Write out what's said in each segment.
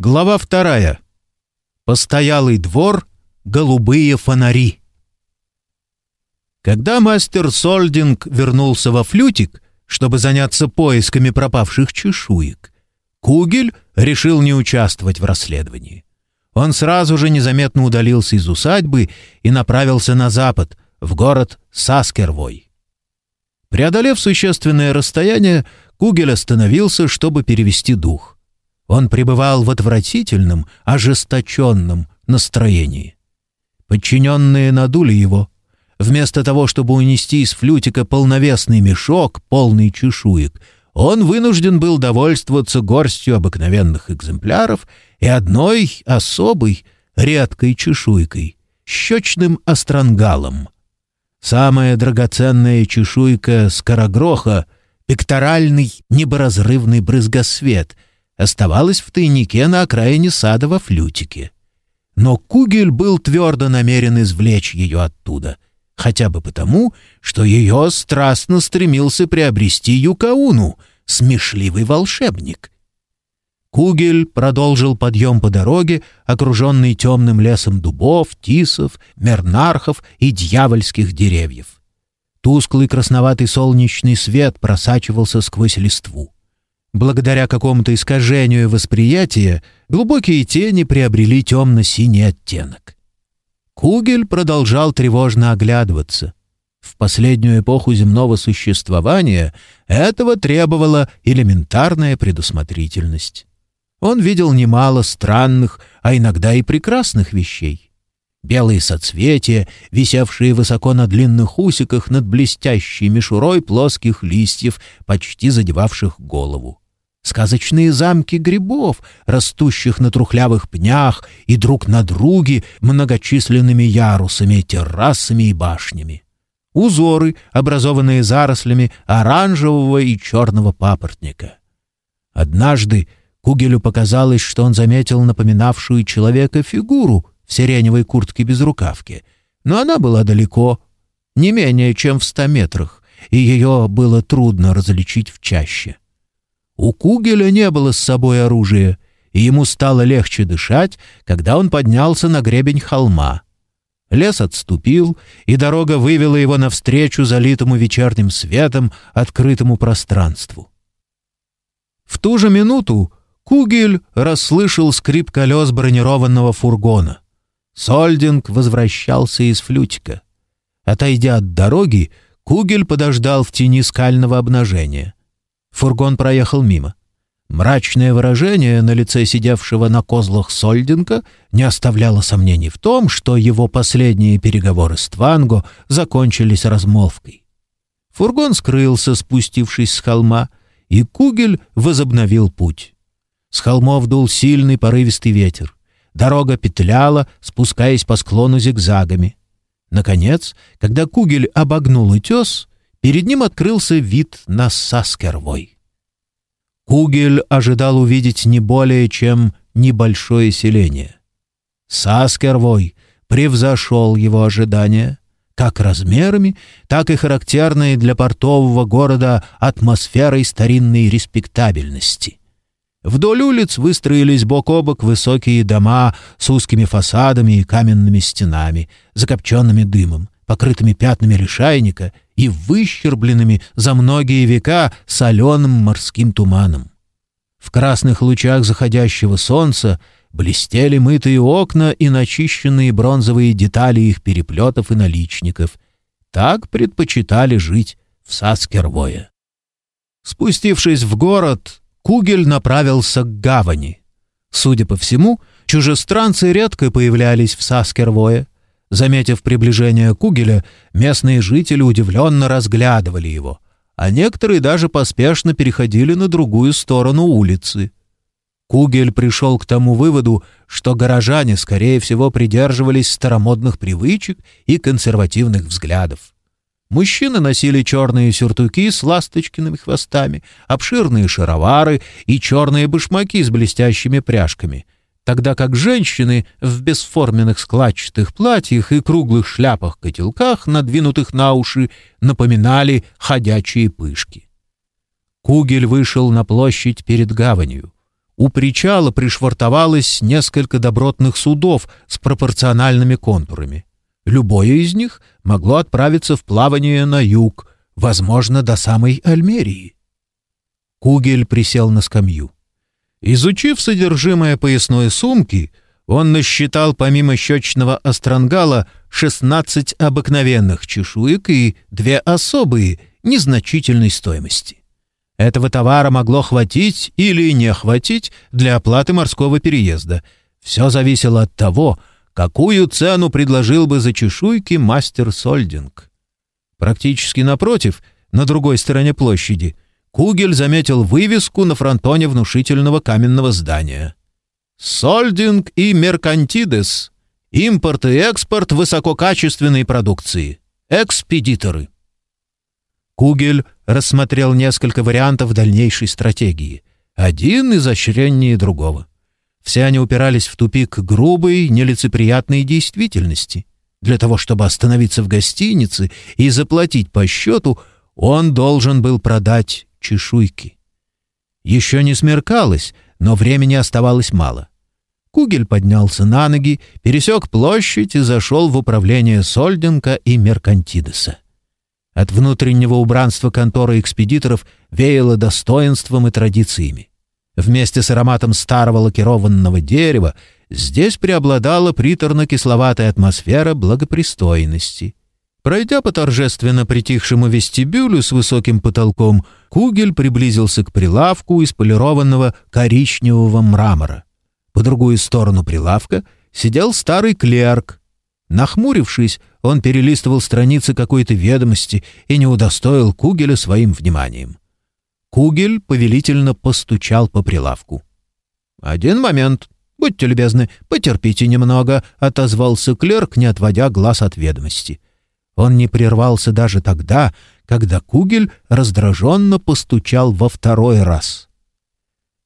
Глава вторая. Постоялый двор, голубые фонари. Когда мастер Сольдинг вернулся во флютик, чтобы заняться поисками пропавших чешуек, Кугель решил не участвовать в расследовании. Он сразу же незаметно удалился из усадьбы и направился на запад, в город Саскервой. Преодолев существенное расстояние, Кугель остановился, чтобы перевести дух. Он пребывал в отвратительном, ожесточенном настроении. Подчиненные надули его. Вместо того, чтобы унести из флютика полновесный мешок, полный чешуек, он вынужден был довольствоваться горстью обыкновенных экземпляров и одной особой, редкой чешуйкой — щечным остронгалом. Самая драгоценная чешуйка скорогроха — пекторальный неборазрывный брызгосвет — оставалась в тайнике на окраине сада во флютике. Но Кугель был твердо намерен извлечь ее оттуда, хотя бы потому, что ее страстно стремился приобрести Юкауну, смешливый волшебник. Кугель продолжил подъем по дороге, окруженный темным лесом дубов, тисов, мернархов и дьявольских деревьев. Тусклый красноватый солнечный свет просачивался сквозь листву. Благодаря какому-то искажению восприятия глубокие тени приобрели темно-синий оттенок. Кугель продолжал тревожно оглядываться. В последнюю эпоху земного существования этого требовала элементарная предусмотрительность. Он видел немало странных, а иногда и прекрасных вещей. Белые соцветия, висевшие высоко на длинных усиках над блестящей мишурой плоских листьев, почти задевавших голову сказочные замки грибов, растущих на трухлявых пнях и друг на друге многочисленными ярусами, террасами и башнями. Узоры, образованные зарослями оранжевого и черного папоротника. Однажды Кугелю показалось, что он заметил напоминавшую человека фигуру в сиреневой куртке без рукавки, но она была далеко, не менее чем в ста метрах, и ее было трудно различить в чаще. У Кугеля не было с собой оружия, и ему стало легче дышать, когда он поднялся на гребень холма. Лес отступил, и дорога вывела его навстречу залитому вечерним светом открытому пространству. В ту же минуту Кугель расслышал скрип колес бронированного фургона. Сольдинг возвращался из флютика. Отойдя от дороги, Кугель подождал в тени скального обнажения. Фургон проехал мимо. Мрачное выражение на лице сидевшего на козлах Сольдинга не оставляло сомнений в том, что его последние переговоры с Тванго закончились размолвкой. Фургон скрылся, спустившись с холма, и Кугель возобновил путь. С холмов дул сильный порывистый ветер. Дорога петляла, спускаясь по склону зигзагами. Наконец, когда Кугель обогнул утес, перед ним открылся вид на Саскервой. Кугель ожидал увидеть не более чем небольшое селение. Саскервой превзошел его ожидания как размерами, так и характерной для портового города атмосферой старинной респектабельности. Вдоль улиц выстроились бок о бок высокие дома с узкими фасадами и каменными стенами, закопченными дымом, покрытыми пятнами лишайника и выщербленными за многие века соленым морским туманом. В красных лучах заходящего солнца блестели мытые окна и начищенные бронзовые детали их переплетов и наличников. Так предпочитали жить в Саскервое. Спустившись в город, Кугель направился к гавани. Судя по всему, чужестранцы редко появлялись в Саскервое — Заметив приближение Кугеля, местные жители удивленно разглядывали его, а некоторые даже поспешно переходили на другую сторону улицы. Кугель пришел к тому выводу, что горожане, скорее всего, придерживались старомодных привычек и консервативных взглядов. Мужчины носили черные сюртуки с ласточкиными хвостами, обширные шаровары и черные башмаки с блестящими пряжками — тогда как женщины в бесформенных складчатых платьях и круглых шляпах-котелках, надвинутых на уши, напоминали ходячие пышки. Кугель вышел на площадь перед гаванью. У причала пришвартовалось несколько добротных судов с пропорциональными контурами. Любое из них могло отправиться в плавание на юг, возможно, до самой Альмерии. Кугель присел на скамью. Изучив содержимое поясной сумки, он насчитал помимо щечного острангала 16 обыкновенных чешуек и две особые, незначительной стоимости. Этого товара могло хватить или не хватить для оплаты морского переезда. Все зависело от того, какую цену предложил бы за чешуйки мастер Сольдинг. Практически напротив, на другой стороне площади, Кугель заметил вывеску на фронтоне внушительного каменного здания. «Сольдинг и Меркантидес. Импорт и экспорт высококачественной продукции. Экспедиторы». Кугель рассмотрел несколько вариантов дальнейшей стратегии. Один изощреннее другого. Все они упирались в тупик грубой, нелицеприятной действительности. Для того, чтобы остановиться в гостинице и заплатить по счету, он должен был продать чешуйки. Еще не смеркалось, но времени оставалось мало. Кугель поднялся на ноги, пересек площадь и зашел в управление Сольденка и Меркантидеса. От внутреннего убранства конторы экспедиторов веяло достоинством и традициями. Вместе с ароматом старого лакированного дерева здесь преобладала приторно-кисловатая атмосфера благопристойности. Пройдя по торжественно притихшему вестибюлю с высоким потолком, Кугель приблизился к прилавку из полированного коричневого мрамора. По другую сторону прилавка сидел старый клерк. Нахмурившись, он перелистывал страницы какой-то ведомости и не удостоил Кугеля своим вниманием. Кугель повелительно постучал по прилавку. «Один момент. Будьте любезны, потерпите немного», — отозвался клерк, не отводя глаз от ведомости. Он не прервался даже тогда, когда Кугель раздраженно постучал во второй раз.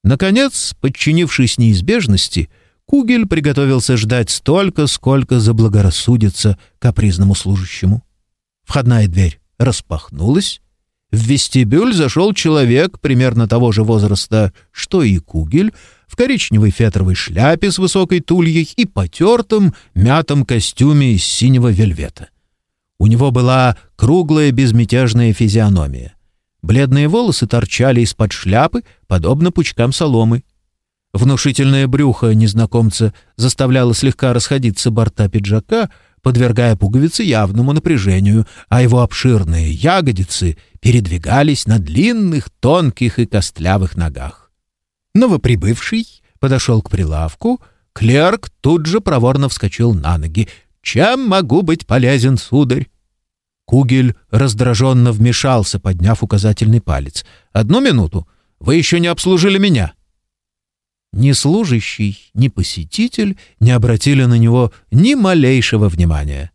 Наконец, подчинившись неизбежности, — Кугель приготовился ждать столько, сколько заблагорассудится капризному служащему. Входная дверь распахнулась. В вестибюль зашел человек примерно того же возраста, что и Кугель, в коричневой фетровой шляпе с высокой тульей и потертом мятом костюме из синего вельвета. У него была круглая безмятежная физиономия. Бледные волосы торчали из-под шляпы, подобно пучкам соломы. Внушительное брюхо незнакомца заставляло слегка расходиться борта пиджака, подвергая пуговицы явному напряжению, а его обширные ягодицы передвигались на длинных, тонких и костлявых ногах. Новоприбывший подошел к прилавку, клерк тут же проворно вскочил на ноги. «Чем могу быть полезен, сударь?» Кугель раздраженно вмешался, подняв указательный палец. «Одну минуту. Вы еще не обслужили меня». Ни служащий, ни посетитель не обратили на него ни малейшего внимания.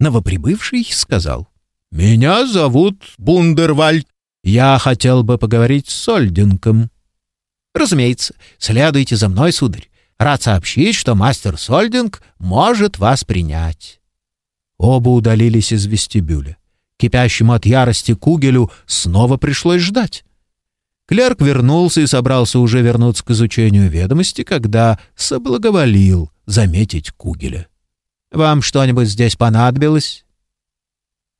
Новоприбывший сказал, «Меня зовут Бундервальд. Я хотел бы поговорить с Сольдинком». «Разумеется, следуйте за мной, сударь. Рад сообщить, что мастер Сольдинг может вас принять». Оба удалились из вестибюля. Кипящему от ярости Кугелю снова пришлось ждать. Клерк вернулся и собрался уже вернуться к изучению ведомости, когда соблаговолил заметить Кугеля. «Вам что-нибудь здесь понадобилось?»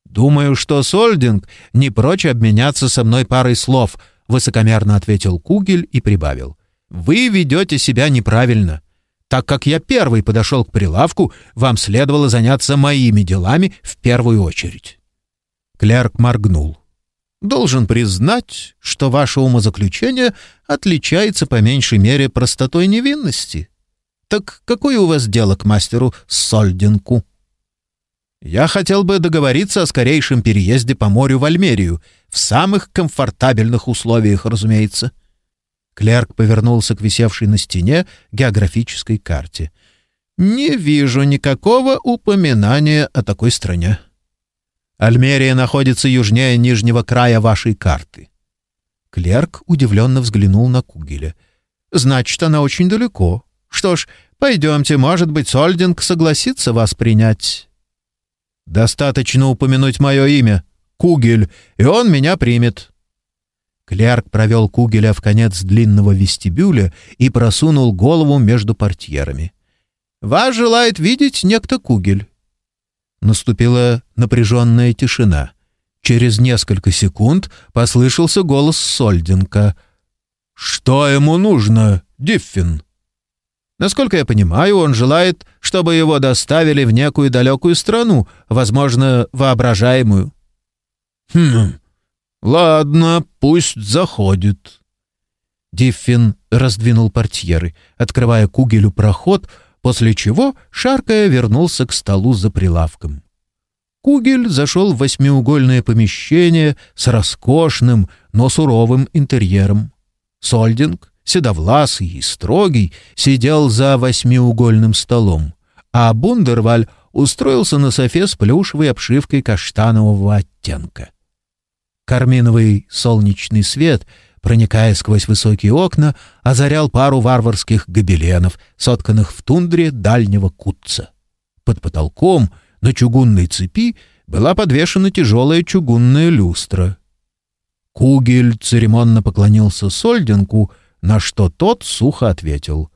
«Думаю, что Сольдинг не прочь обменяться со мной парой слов», — высокомерно ответил Кугель и прибавил. «Вы ведете себя неправильно. Так как я первый подошел к прилавку, вам следовало заняться моими делами в первую очередь». Клерк моргнул. Должен признать, что ваше умозаключение отличается по меньшей мере простотой невинности. Так какое у вас дело к мастеру Сольдинку? Я хотел бы договориться о скорейшем переезде по морю в Альмерию, в самых комфортабельных условиях, разумеется. Клерк повернулся к висевшей на стене географической карте. «Не вижу никакого упоминания о такой стране». Альмерия находится южнее нижнего края вашей карты». Клерк удивленно взглянул на Кугеля. «Значит, она очень далеко. Что ж, пойдемте, может быть, Сольдинг согласится вас принять». «Достаточно упомянуть мое имя, Кугель, и он меня примет». Клерк провел Кугеля в конец длинного вестибюля и просунул голову между портьерами. «Вас желает видеть некто Кугель». Наступила напряженная тишина. Через несколько секунд послышался голос Сольденка. «Что ему нужно, Диффин?» Насколько я понимаю, он желает, чтобы его доставили в некую далекую страну, возможно, воображаемую. Хм, ладно, пусть заходит. Диффин раздвинул портьеры, открывая Кугелю проход, после чего, шаркая, вернулся к столу за прилавком. Кугель зашел в восьмиугольное помещение с роскошным, но суровым интерьером. Сольдинг седовласый и строгий, сидел за восьмиугольным столом, а Бундерваль устроился на софе с плюшевой обшивкой каштанового оттенка. Карминовый солнечный свет, проникая сквозь высокие окна, озарял пару варварских гобеленов, сотканных в тундре дальнего кутца. Под потолком на чугунной цепи была подвешена тяжелая чугунная люстра. Кугель церемонно поклонился Сольденку — на что тот сухо ответил.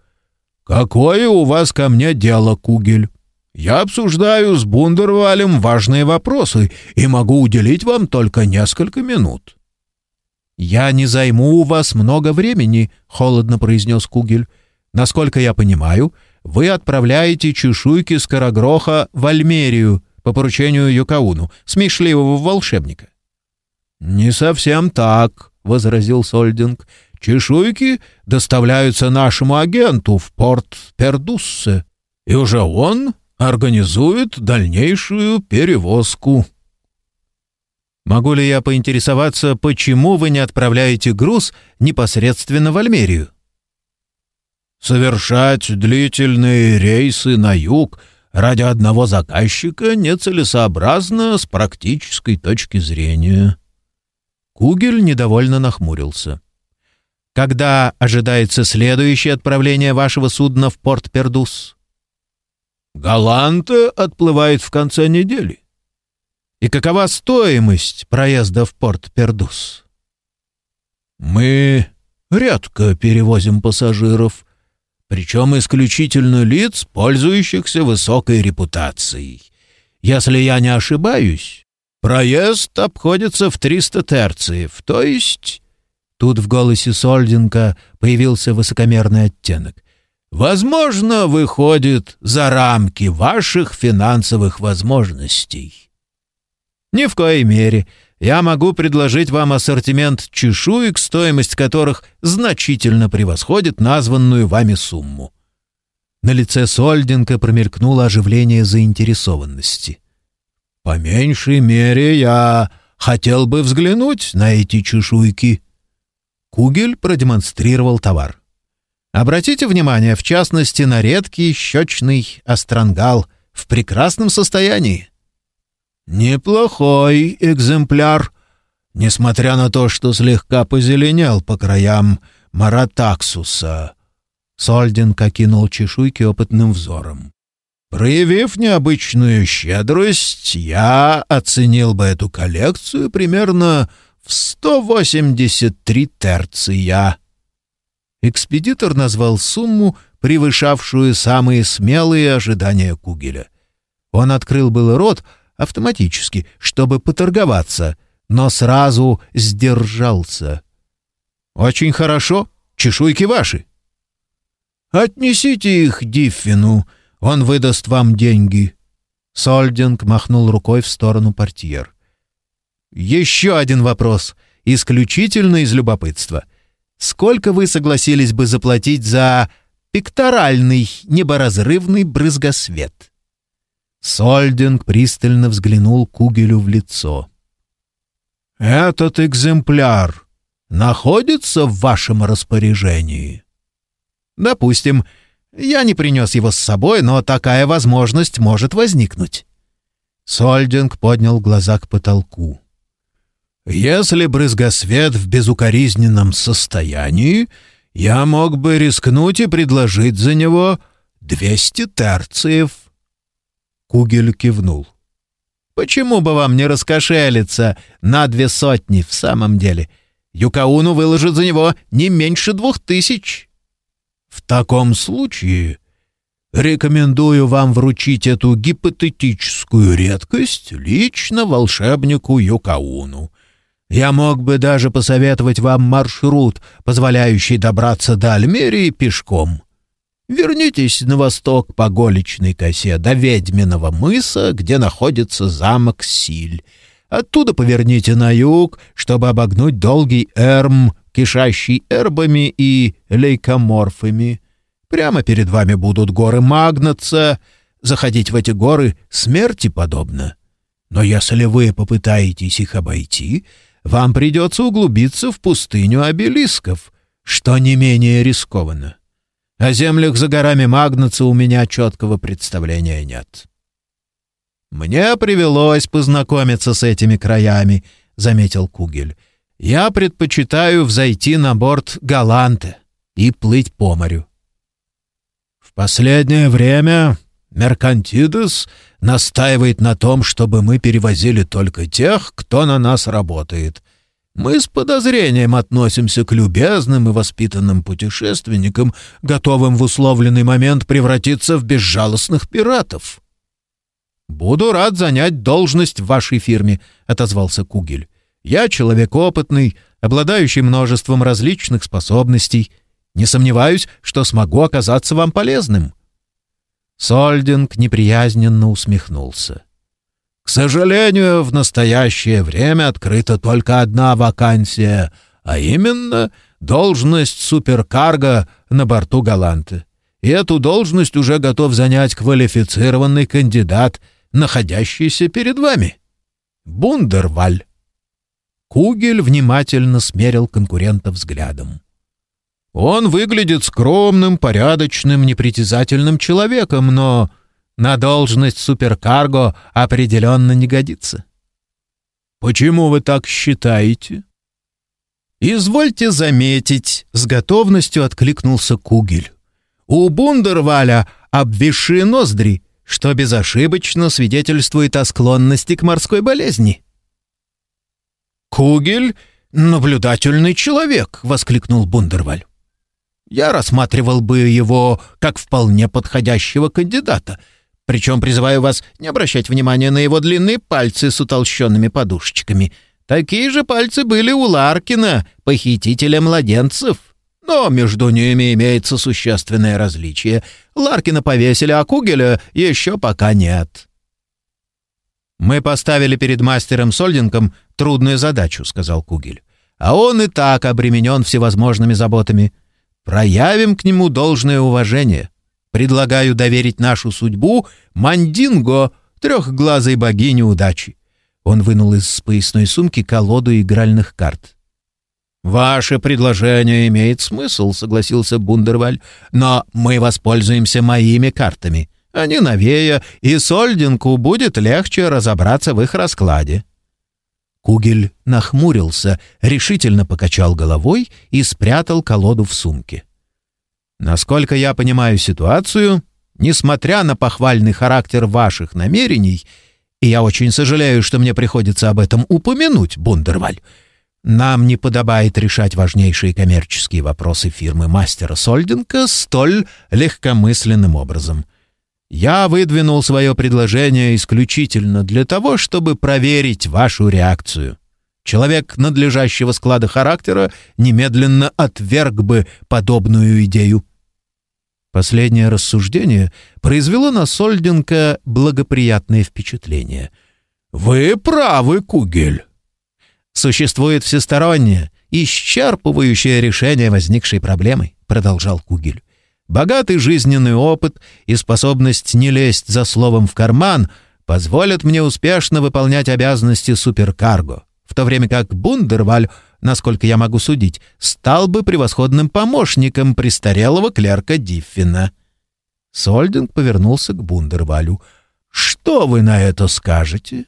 «Какое у вас ко мне дело, Кугель? Я обсуждаю с Бундервалем важные вопросы и могу уделить вам только несколько минут». «Я не займу у вас много времени», — холодно произнес Кугель. «Насколько я понимаю, вы отправляете чешуйки Скорогроха в Альмерию по поручению Юкауну, смешливого волшебника». «Не совсем так», — возразил Сольдинг. Чешуйки доставляются нашему агенту в порт Пердуссе, и уже он организует дальнейшую перевозку. Могу ли я поинтересоваться, почему вы не отправляете груз непосредственно в Альмерию? Совершать длительные рейсы на юг ради одного заказчика нецелесообразно с практической точки зрения. Кугель недовольно нахмурился. Когда ожидается следующее отправление вашего судна в порт Пердус? Галанта отплывает в конце недели. И какова стоимость проезда в порт Пердус? Мы редко перевозим пассажиров, причем исключительно лиц, пользующихся высокой репутацией. Если я не ошибаюсь, проезд обходится в 300 терциев, то есть Тут в голосе Сольдинга появился высокомерный оттенок. «Возможно, выходит за рамки ваших финансовых возможностей». «Ни в коей мере. Я могу предложить вам ассортимент чешуек, стоимость которых значительно превосходит названную вами сумму». На лице Сольдинга промелькнуло оживление заинтересованности. «По меньшей мере я хотел бы взглянуть на эти чешуйки». Кугель продемонстрировал товар. Обратите внимание, в частности, на редкий щечный острангал в прекрасном состоянии. Неплохой экземпляр, несмотря на то, что слегка позеленел по краям маратаксуса. Сольдин окинул чешуйки опытным взором. Проявив необычную щедрость, я оценил бы эту коллекцию примерно в 183 терция. Экспедитор назвал сумму, превышавшую самые смелые ожидания Кугеля. Он открыл был рот автоматически, чтобы поторговаться, но сразу сдержался. «Очень хорошо, чешуйки ваши». «Отнесите их Диффину, он выдаст вам деньги». Сольдинг махнул рукой в сторону портьер. Еще один вопрос, исключительно из любопытства. Сколько вы согласились бы заплатить за пекторальный неборазрывный брызгосвет? Сольдинг пристально взглянул Кугелю в лицо. «Этот экземпляр находится в вашем распоряжении?» «Допустим, я не принес его с собой, но такая возможность может возникнуть». Сольдинг поднял глаза к потолку. Если брызгосвет в безукоризненном состоянии, я мог бы рискнуть и предложить за него двести терциев. Кугель кивнул. Почему бы вам не раскошелиться на две сотни в самом деле? Юкауну выложит за него не меньше двух тысяч». «В таком случае рекомендую вам вручить эту гипотетическую редкость лично волшебнику Юкауну. Я мог бы даже посоветовать вам маршрут, позволяющий добраться до Альмерии пешком. Вернитесь на восток по Голичной косе до Ведьминого мыса, где находится замок Силь. Оттуда поверните на юг, чтобы обогнуть долгий Эрм, кишащий эрбами и лейкоморфами. Прямо перед вами будут горы Магнаца. Заходить в эти горы смерти подобно. Но если вы попытаетесь их обойти, вам придется углубиться в пустыню обелисков, что не менее рискованно. О землях за горами Магнаца у меня четкого представления нет. «Мне привелось познакомиться с этими краями», — заметил Кугель. «Я предпочитаю взойти на борт Галанты и плыть по морю». «В последнее время Меркантидес настаивает на том, чтобы мы перевозили только тех, кто на нас работает», мы с подозрением относимся к любезным и воспитанным путешественникам, готовым в условленный момент превратиться в безжалостных пиратов. «Буду рад занять должность в вашей фирме», — отозвался Кугель. «Я человек опытный, обладающий множеством различных способностей. Не сомневаюсь, что смогу оказаться вам полезным». Сольдинг неприязненно усмехнулся. К сожалению, в настоящее время открыта только одна вакансия, а именно должность суперкарго на борту Галанты. И эту должность уже готов занять квалифицированный кандидат, находящийся перед вами. Бундерваль. Кугель внимательно смерил конкурента взглядом. Он выглядит скромным, порядочным, непритязательным человеком, но на должность суперкарго определенно не годится. Почему вы так считаете? Извольте заметить, с готовностью откликнулся Кугель. У Бундерваля обвисшие ноздри, что безошибочно свидетельствует о склонности к морской болезни. Кугель — наблюдательный человек, воскликнул Бундерваль. Я рассматривал бы его как вполне подходящего кандидата — причем призываю вас не обращать внимания на его длинные пальцы с утолщенными подушечками. Такие же пальцы были у Ларкина, похитителя младенцев. Но между ними имеется существенное различие. Ларкина повесили, а Кугеля еще пока нет. «Мы поставили перед мастером Сольдингом трудную задачу», — сказал Кугель. «А он и так обременен всевозможными заботами. Проявим к нему должное уважение». Предлагаю доверить нашу судьбу Мандинго, трехглазой богине удачи. Он вынул из поясной сумки колоду игральных карт. «Ваше предложение имеет смысл», — согласился Бундерваль, «но мы воспользуемся моими картами. Они новее, и Сольдинку будет легче разобраться в их раскладе». Кугель нахмурился, решительно покачал головой и спрятал колоду в сумке. Насколько я понимаю ситуацию, несмотря на похвальный характер ваших намерений, и я очень сожалею, что мне приходится об этом упомянуть, Бундерваль, нам не подобает решать важнейшие коммерческие вопросы фирмы мастера Сольденко столь легкомысленным образом. Я выдвинул свое предложение исключительно для того, чтобы проверить вашу реакцию. Человек надлежащего склада характера немедленно отверг бы подобную идею. Последнее рассуждение произвело на Сольденко благоприятное впечатление. «Вы правы, Кугель!» «Существует всестороннее, исчерпывающее решение возникшей проблемы», — продолжал Кугель. «Богатый жизненный опыт и способность не лезть за словом в карман позволят мне успешно выполнять обязанности суперкарго, в то время как Бундерваль — насколько я могу судить, стал бы превосходным помощником престарелого клерка Диффина. Сольдинг повернулся к Бундервалю. «Что вы на это скажете?»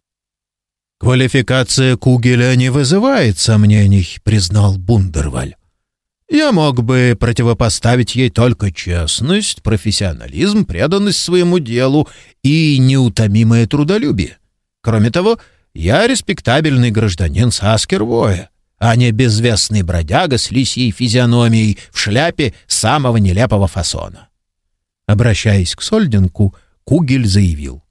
«Квалификация Кугеля не вызывает сомнений», — признал Бундерваль. «Я мог бы противопоставить ей только честность, профессионализм, преданность своему делу и неутомимое трудолюбие. Кроме того, я респектабельный гражданин Саскервоя, а не безвестный бродяга с лисьей физиономией в шляпе самого нелепого фасона. Обращаясь к Сольденку, Кугель заявил.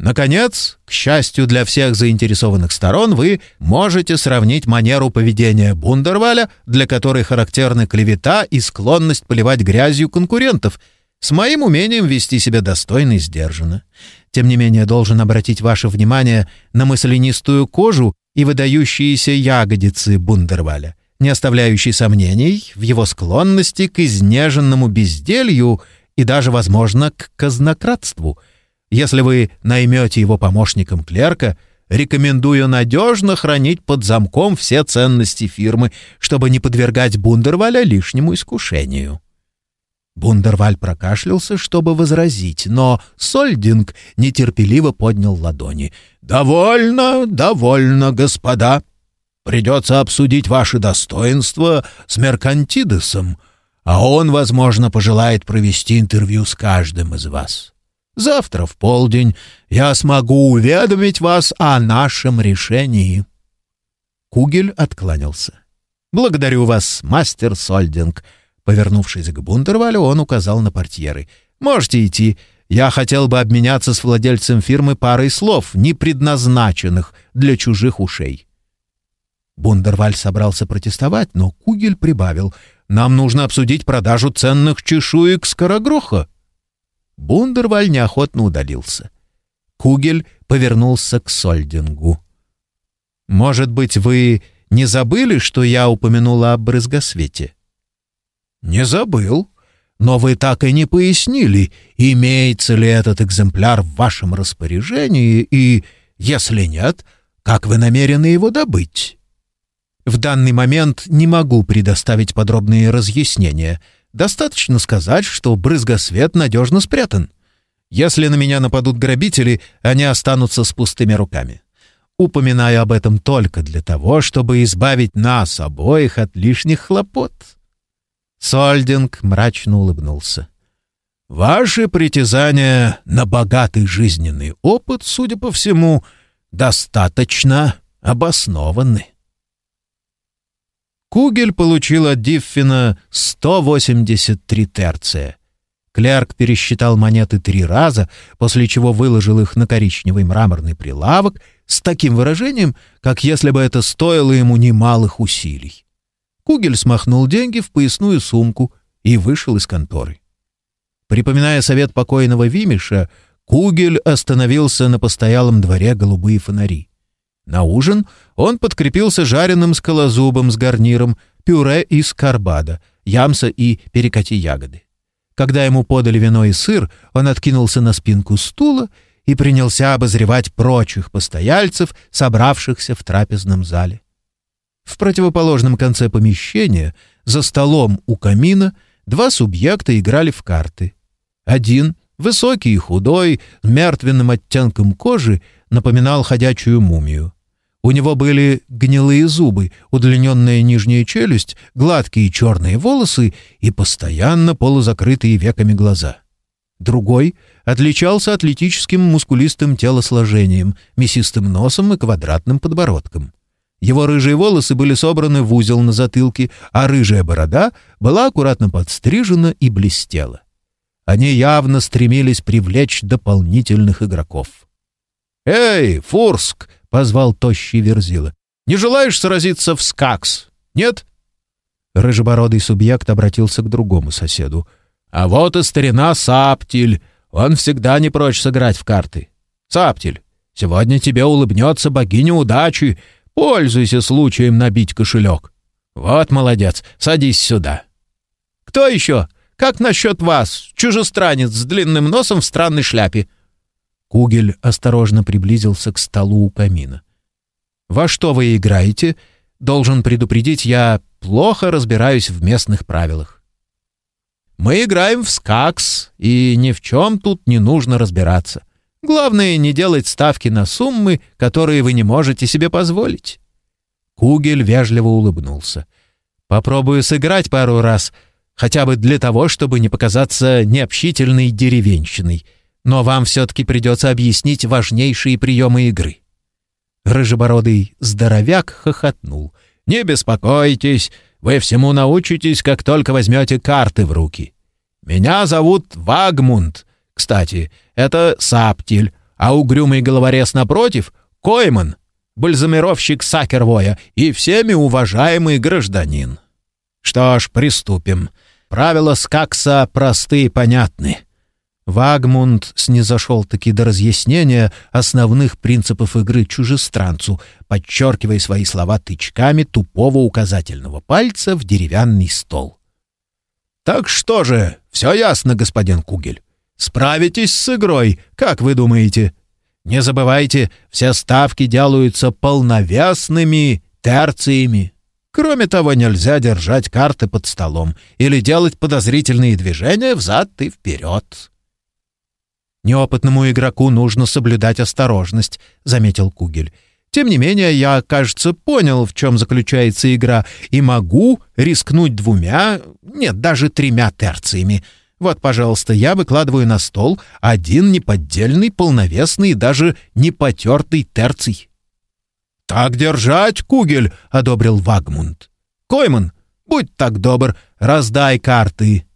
Наконец, к счастью для всех заинтересованных сторон, вы можете сравнить манеру поведения Бундерваля, для которой характерны клевета и склонность поливать грязью конкурентов, с моим умением вести себя достойно и сдержанно. Тем не менее, должен обратить ваше внимание на маслянистую кожу и выдающиеся ягодицы Бундерваля, не оставляющие сомнений в его склонности к изнеженному безделью и даже, возможно, к казнократству — если вы наймете его помощником клерка, рекомендую надежно хранить под замком все ценности фирмы, чтобы не подвергать Бундерваля лишнему искушению». Бундерваль прокашлялся, чтобы возразить, но Сольдинг нетерпеливо поднял ладони. «Довольно, довольно, господа. Придется обсудить ваши достоинства с Меркантидесом, а он, возможно, пожелает провести интервью с каждым из вас. Завтра в полдень я смогу уведомить вас о нашем решении». Кугель откланялся. «Благодарю вас, мастер Сольдинг». Повернувшись к Бундервалю, он указал на портьеры. «Можете идти. Я хотел бы обменяться с владельцем фирмы парой слов, не предназначенных для чужих ушей». Бундерваль собрался протестовать, но Кугель прибавил. «Нам нужно обсудить продажу ценных чешуек Скорогроха». Бундерваль неохотно удалился. Кугель повернулся к Сольдингу. «Может быть, вы не забыли, что я упомянула об брызгосвете?» «Не забыл. Но вы так и не пояснили, имеется ли этот экземпляр в вашем распоряжении, и, если нет, как вы намерены его добыть?» «В данный момент не могу предоставить подробные разъяснения», Достаточно сказать, что брызгосвет надежно спрятан. Если на меня нападут грабители, они останутся с пустыми руками. Упоминаю об этом только для того, чтобы избавить нас обоих от лишних хлопот». Сольдинг мрачно улыбнулся. «Ваши притязания на богатый жизненный опыт, судя по всему, достаточно обоснованы». Кугель получил от Диффина 183 терция. Клерк пересчитал монеты три раза, после чего выложил их на коричневый мраморный прилавок с таким выражением, как если бы это стоило ему немалых усилий. Кугель смахнул деньги в поясную сумку и вышел из конторы. Припоминая совет покойного Вимиша, Кугель остановился на постоялом дворе голубые фонари. На ужин он подкрепился жареным скалозубом с гарниром, пюре из карбада, ямса и перекати ягоды. Когда ему подали вино и сыр, он откинулся на спинку стула и принялся обозревать прочих постояльцев, собравшихся в трапезном зале. В противоположном конце помещения, за столом у камина, два субъекта играли в карты. Один, высокий и худой, с мертвенным оттенком кожи, напоминал ходячую мумию. У него были гнилые зубы, удлиненная нижняя челюсть, гладкие черные волосы и постоянно полузакрытые веками глаза. Другой отличался атлетическим мускулистым телосложением, мясистым носом и квадратным подбородком. Его рыжие волосы были собраны в узел на затылке, а рыжая борода была аккуратно подстрижена и блестела. Они явно стремились привлечь дополнительных игроков. «Эй, Фурск!» — позвал тощий Верзила. «Не желаешь сразиться в скакс? Нет?» Рыжебородый субъект обратился к другому соседу. «А вот и старина Саптиль. Он всегда не прочь сыграть в карты. Саптиль, сегодня тебе улыбнется богиня удачи. Пользуйся случаем набить кошелек. Вот молодец, садись сюда». «Кто еще? Как насчет вас, чужестранец с длинным носом в странной шляпе?» Кугель осторожно приблизился к столу у камина. «Во что вы играете? Должен предупредить, я плохо разбираюсь в местных правилах». «Мы играем в скакс, и ни в чем тут не нужно разбираться. Главное, не делать ставки на суммы, которые вы не можете себе позволить». Кугель вежливо улыбнулся. «Попробую сыграть пару раз, хотя бы для того, чтобы не показаться необщительной деревенщиной» но вам все-таки придется объяснить важнейшие приемы игры». Рыжебородый здоровяк хохотнул. Не беспокойтесь, вы всему научитесь, как только возьмете карты в руки. Меня зовут Вагмунд. Кстати, это Саптиль, а угрюмый головорез напротив — Койман, бальзамировщик Сакервоя и всеми уважаемый гражданин. Что ж, приступим. Правила Скакса просты и понятны. Вагмунд снизошел-таки до разъяснения основных принципов игры чужестранцу, подчеркивая свои слова тычками тупого указательного пальца в деревянный стол. «Так что же, все ясно, господин Кугель. Справитесь с игрой, как вы думаете?» Не забывайте, все ставки делаются полновесными терциями. Кроме того, нельзя держать карты под столом или делать подозрительные движения взад и вперед. «Неопытному игроку нужно соблюдать осторожность», — заметил Кугель. «Тем не менее, я, кажется, понял, в чем заключается игра, и могу рискнуть двумя, нет, даже тремя терциями. Вот, пожалуйста, я выкладываю на стол один неподдельный, полновесный и даже непотертый терций». «Так держать, Кугель!» — одобрил Вагмунд. «Койман, будь так добр, раздай карты».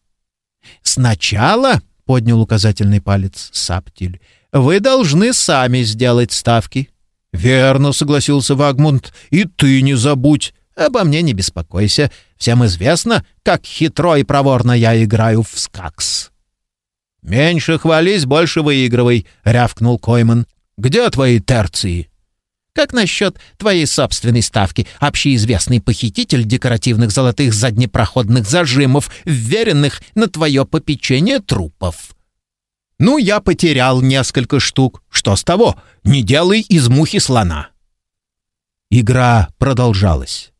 «Сначала», — поднял указательный палец Саптиль, — «вы должны сами сделать ставки». «Верно», — согласился Вагмунд, — «и ты не забудь». Обо мне не беспокойся. Всем известно, как хитро и проворно я играю в скакс». «Меньше хвались, больше выигрывай», — рявкнул Койман. «Где твои терции?» «Как насчет твоей собственной ставки, общеизвестный похититель декоративных золотых заднепроходных зажимов, вверенных на твое попечение трупов?» «Ну, я потерял несколько штук. Что с того? Не делай из мухи слона». Игра продолжалась.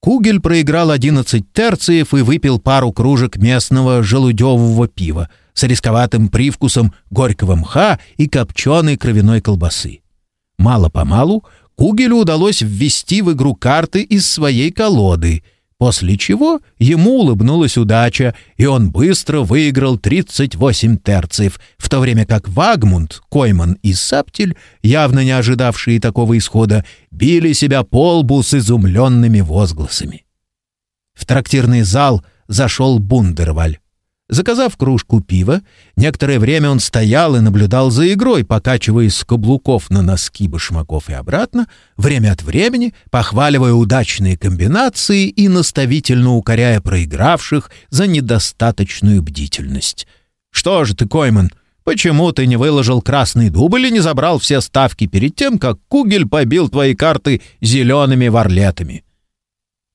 Кугель проиграл 11 терциев и выпил пару кружек местного желудевого пива с рисковатым привкусом горького мха и копченой кровяной колбасы. Мало-помалу Кугелю удалось ввести в игру карты из своей колоды — После чего ему улыбнулась удача, и он быстро выиграл 38 терциев, в то время как Вагмунд, Койман и Саптель, явно не ожидавшие такого исхода, били себя по лбу с изумленными возгласами. В трактирный зал зашел Бундерваль. Заказав кружку пива, некоторое время он стоял и наблюдал за игрой, покачиваясь с каблуков на носки башмаков и обратно, время от времени похваливая удачные комбинации и наставительно укоряя проигравших за недостаточную бдительность. «Что же ты, Койман, почему ты не выложил красный дубль и не забрал все ставки перед тем, как Кугель побил твои карты зелеными варлетами?»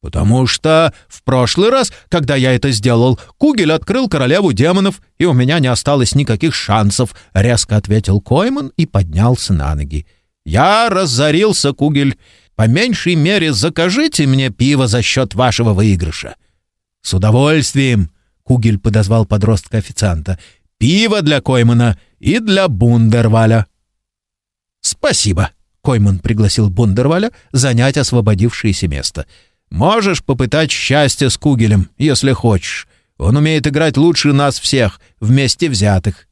«Потому что в прошлый раз, когда я это сделал, Кугель открыл королеву демонов, и у меня не осталось никаких шансов», — резко ответил Койман и поднялся на ноги. «Я разорился, Кугель. По меньшей мере закажите мне пиво за счет вашего выигрыша». «С удовольствием», — Кугель подозвал подростка-официанта. «Пиво для Коймана и для Бундерваля». «Спасибо», — Койман пригласил Бундерваля занять освободившееся место — Можешь попытать счастье с Кугелем, если хочешь. Он умеет играть лучше нас всех, вместе взятых».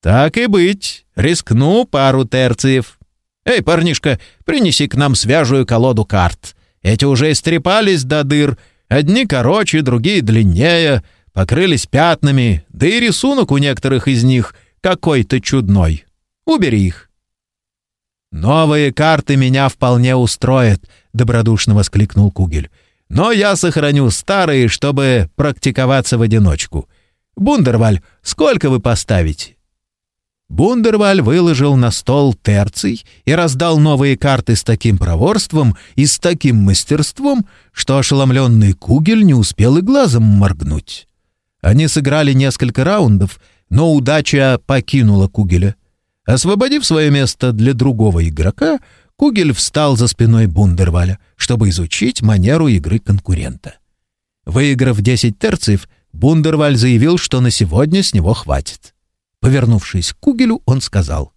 «Так и быть. Рискну пару терциев. Эй, парнишка, принеси к нам свяжую колоду карт. Эти уже истрепались до дыр. Одни короче, другие длиннее, покрылись пятнами, да и рисунок у некоторых из них какой-то чудной. Убери их». «Новые карты меня вполне устроят», — добродушно воскликнул Кугель. «Но я сохраню старые, чтобы практиковаться в одиночку. Бундерваль, сколько вы поставите?» Бундерваль выложил на стол терций и раздал новые карты с таким проворством и с таким мастерством, что ошеломленный Кугель не успел и глазом моргнуть. Они сыграли несколько раундов, но удача покинула Кугеля. Освободив свое место для другого игрока, Кугель встал за спиной Бундерваля, чтобы изучить манеру игры конкурента. Выиграв 10 терциев, Бундерваль заявил, что на сегодня с него хватит. Повернувшись к Кугелю, он сказал,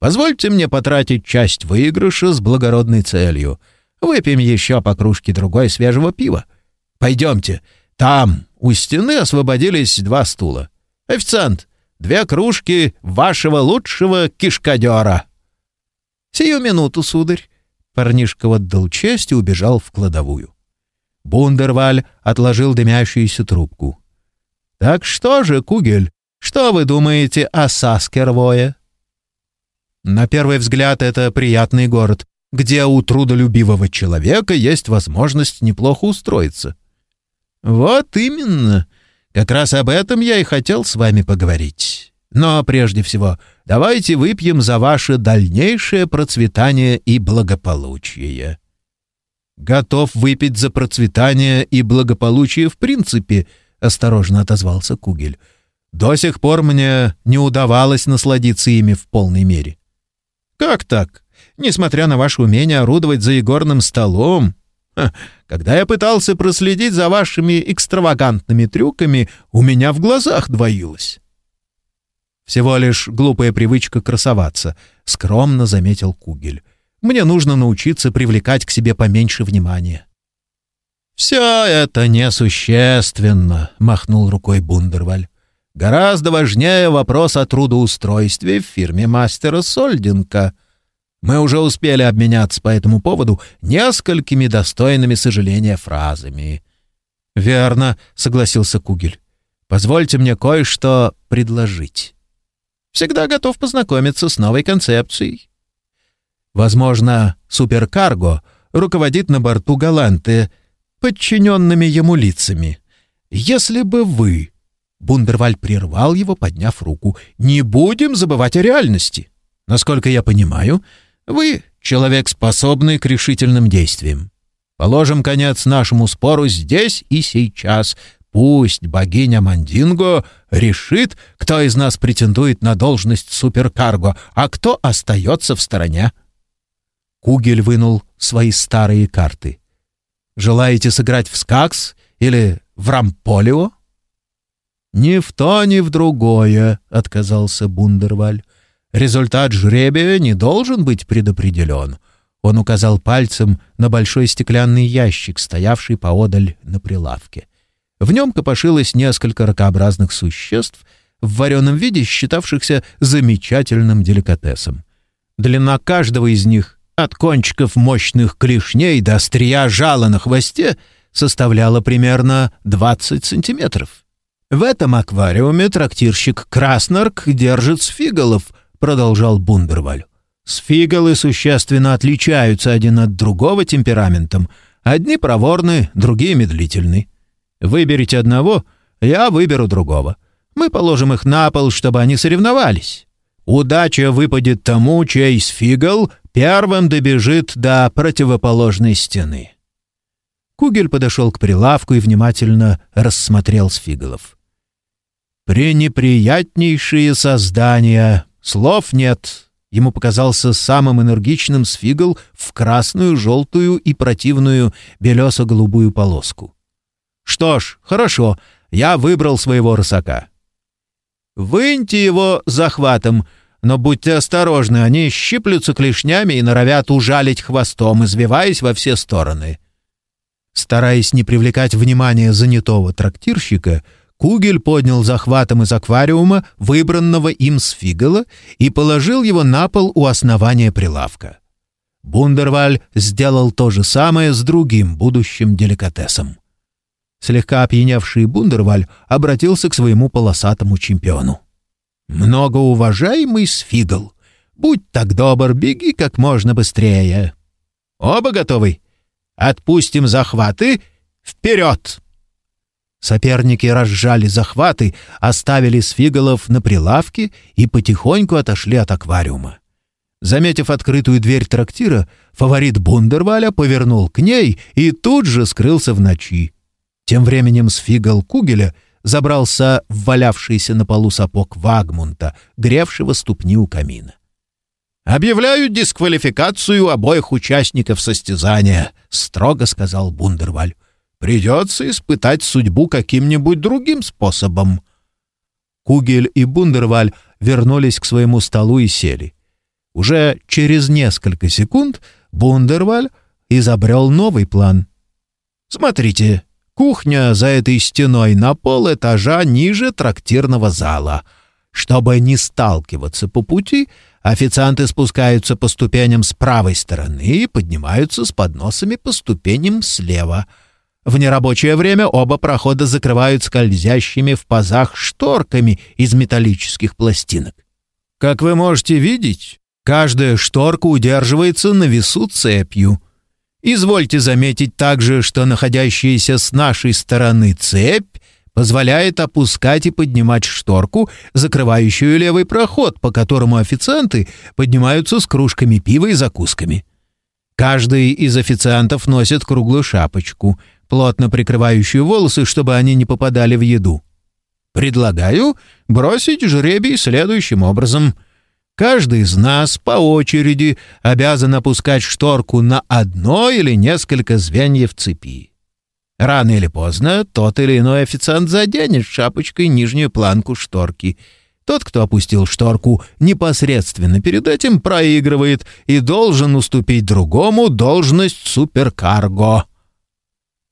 «Позвольте мне потратить часть выигрыша с благородной целью. Выпьем еще по кружке другой свежего пива. Пойдемте, там, у стены, освободились два стула. Официант, две кружки вашего лучшего кишкадера». «Сию минуту, сударь». Парнишка отдал честь и убежал в кладовую. Бундерваль отложил дымящуюся трубку. «Так что же, Кугель, что вы думаете о Саскервое?» На первый взгляд, это приятный город, где у трудолюбивого человека есть возможность неплохо устроиться. «Вот именно. Как раз об этом я и хотел с вами поговорить. Но прежде всего, давайте выпьем за ваше дальнейшее процветание и благополучие». «Готов выпить за процветание и благополучие в принципе», — осторожно отозвался Кугель. «До сих пор мне не удавалось насладиться ими в полной мере». «Как так? Несмотря на ваше умение орудовать за игорным столом, когда я пытался проследить за вашими экстравагантными трюками, у меня в глазах двоилось». «Всего лишь глупая привычка красоваться», — скромно заметил Кугель. «Мне нужно научиться привлекать к себе поменьше внимания». «Все это несущественно», — махнул рукой Бундерваль. «Гораздо важнее вопрос о трудоустройстве в фирме мастера Сольдинка. Мы уже успели обменяться по этому поводу несколькими достойными сожаления фразами». «Верно», — согласился Кугель. «Позвольте мне кое-что предложить. Всегда готов познакомиться с новой концепцией». Возможно, суперкарго руководит на борту Галанты подчиненными ему лицами. Если бы вы... Бундерваль прервал его, подняв руку. «Не будем забывать о реальности. Насколько я понимаю, вы человек, способный к решительным действиям. Положим конец нашему спору здесь и сейчас. Пусть богиня Мандинго решит, кто из нас претендует на должность суперкарго, а кто остается в стороне. Кугель вынул свои старые карты. «Желаете сыграть в скакс или в рамполио?» «Ни в то, ни в другое», — отказался Бундерваль. Результат жребия не должен быть предопределен. Он указал пальцем на большой стеклянный ящик, стоявший поодаль на прилавке. В нем копошилось несколько ракообразных существ в вареном виде, считавшихся замечательным деликатесом. Длина каждого из них, от кончиков мощных клешней до острия жала на хвосте, составляла примерно 20 сантиметров. В этом аквариуме трактирщик Краснарк держит сфиголов — продолжал Бундерваль. Сфигалы существенно отличаются один от другого темпераментом. Одни проворны, другие медлительны. Выберите одного, я выберу другого. Мы положим их на пол, чтобы они соревновались. Удача выпадет тому, чей сфигал первым добежит до противоположной стены. Кугель подошел к прилавку и внимательно рассмотрел сфигалов. «Пренеприятнейшие создания», Слов нет. Ему показался самым энергичным сфигл в красную, желтую и противную белесо-голубую полоску. «Что ж, хорошо, я выбрал своего рысака». «Выньте его захватом, но будьте осторожны, они щиплются клешнями и норовят ужалить хвостом, извиваясь во все стороны». Стараясь не привлекать внимания занятого трактирщика, Кугель поднял захватом из аквариума выбранного им сфигала и положил его на пол у основания прилавка. Бундерваль сделал то же самое с другим будущим деликатесом. Слегка опьяневший Бундерваль обратился к своему полосатому чемпиону. «Многоуважаемый сфигал, будь так добр, беги как можно быстрее. Оба готовы? Отпустим захваты. Вперед!» Соперники разжали захваты, оставили сфигалов на прилавке и потихоньку отошли от аквариума. Заметив открытую дверь трактира, фаворит Бундерваля повернул к ней и тут же скрылся в ночи. Тем временем сфигал Кугеля забрался в валявшийся на полу сапог Вагмунта, гревшего ступни у камина. «Объявляю дисквалификацию обоих участников состязания», — строго сказал Бундерваль. Придется испытать судьбу каким-нибудь другим способом». Кугель и Бундерваль вернулись к своему столу и сели. Уже через несколько секунд Бундерваль изобрел новый план. «Смотрите, кухня за этой стеной на пол этажа ниже трактирного зала. Чтобы не сталкиваться по пути, Официанты спускаются по ступеням с правой стороны и поднимаются с подносами по ступеням слева. В нерабочее время оба прохода закрывают скользящими в пазах шторками из металлических пластинок. Как вы можете видеть, каждая шторка удерживается на весу цепью. Извольте заметить также, что находящаяся с нашей стороны цепь позволяет опускать и поднимать шторку, закрывающую левый проход, по которому официанты поднимаются с кружками пива и закусками. Каждый из официантов носит круглую шапочку, плотно прикрывающую волосы, чтобы они не попадали в еду. Предлагаю бросить жребий следующим образом. Каждый из нас по очереди обязан опускать шторку на одно или несколько звеньев цепи. Рано или поздно тот или иной официант заденет шапочкой нижнюю планку шторки. Тот, кто опустил шторку непосредственно перед этим, проигрывает и должен уступить другому должность суперкарго.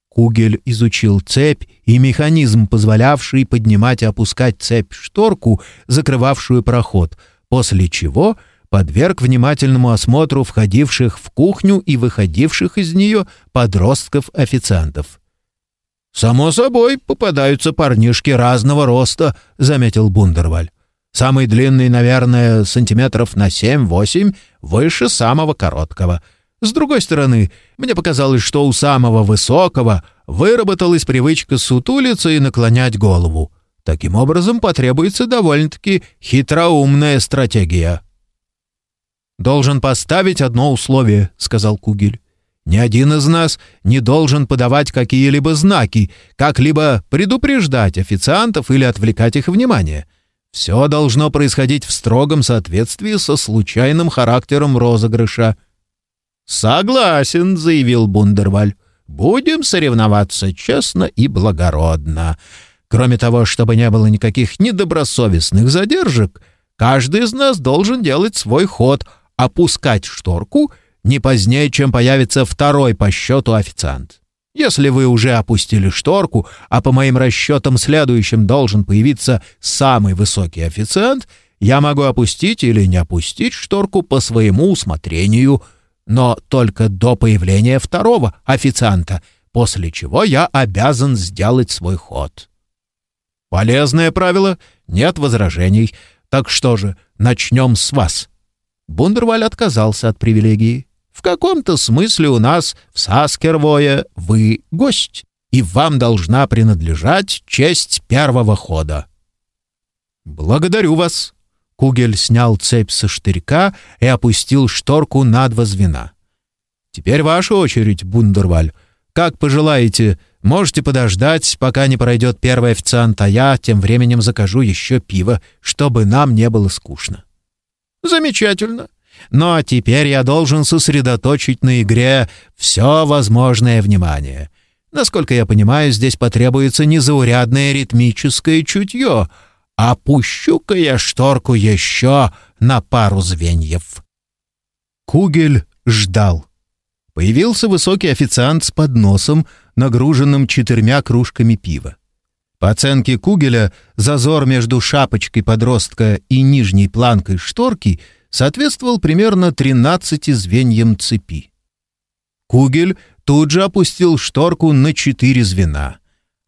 Кугель изучил цепь и механизм, позволявший поднимать и опускать цепь шторку, закрывавшую проход, после чего подверг внимательному осмотру входивших в кухню и выходивших из нее подростков-официантов. «Само собой, попадаются парнишки разного роста», — заметил Бундерваль. «Самый длинный, наверное, сантиметров на семь-восемь, выше самого короткого. С другой стороны, мне показалось, что у самого высокого выработалась привычка сутулиться и наклонять голову. Таким образом, потребуется довольно-таки хитроумная стратегия». «Должен поставить одно условие», — сказал Кугель. Ни один из нас не должен подавать какие-либо знаки, как-либо предупреждать официантов или отвлекать их внимание. Все должно происходить в строгом соответствии со случайным характером розыгрыша. «Согласен», — заявил Бундерваль. «Будем соревноваться честно и благородно. Кроме того, чтобы не было никаких недобросовестных задержек, каждый из нас должен делать свой ход, опускать шторку — не позднее, чем появится второй по счету официант. Если вы уже опустили шторку, а по моим расчетам следующим должен появиться самый высокий официант, я могу опустить или не опустить шторку по своему усмотрению, но только до появления второго официанта, после чего я обязан сделать свой ход. Полезное правило, нет возражений. Так что же, начнем с вас. Бундерваль отказался от привилегии. В каком-то смысле у нас в Саскервое вы гость, и вам должна принадлежать честь первого хода». «Благодарю вас». Кугель снял цепь со штырька и опустил шторку на два звена. «Теперь ваша очередь, Бундерваль. Как пожелаете, можете подождать, пока не пройдет первый официант, а я тем временем закажу еще пиво, чтобы нам не было скучно». «Замечательно. Но теперь я должен сосредоточить на игре все возможное внимание. Насколько я понимаю, здесь потребуется незаурядное ритмическое чутье. Опущу-ка я шторку еще на пару звеньев. Кугель ждал. Появился высокий официант с подносом, нагруженным четырьмя кружками пива. По оценке Кугеля, зазор между шапочкой подростка и нижней планкой шторки — соответствовал примерно 13 звеньям цепи. Кугель тут же опустил шторку на четыре звена.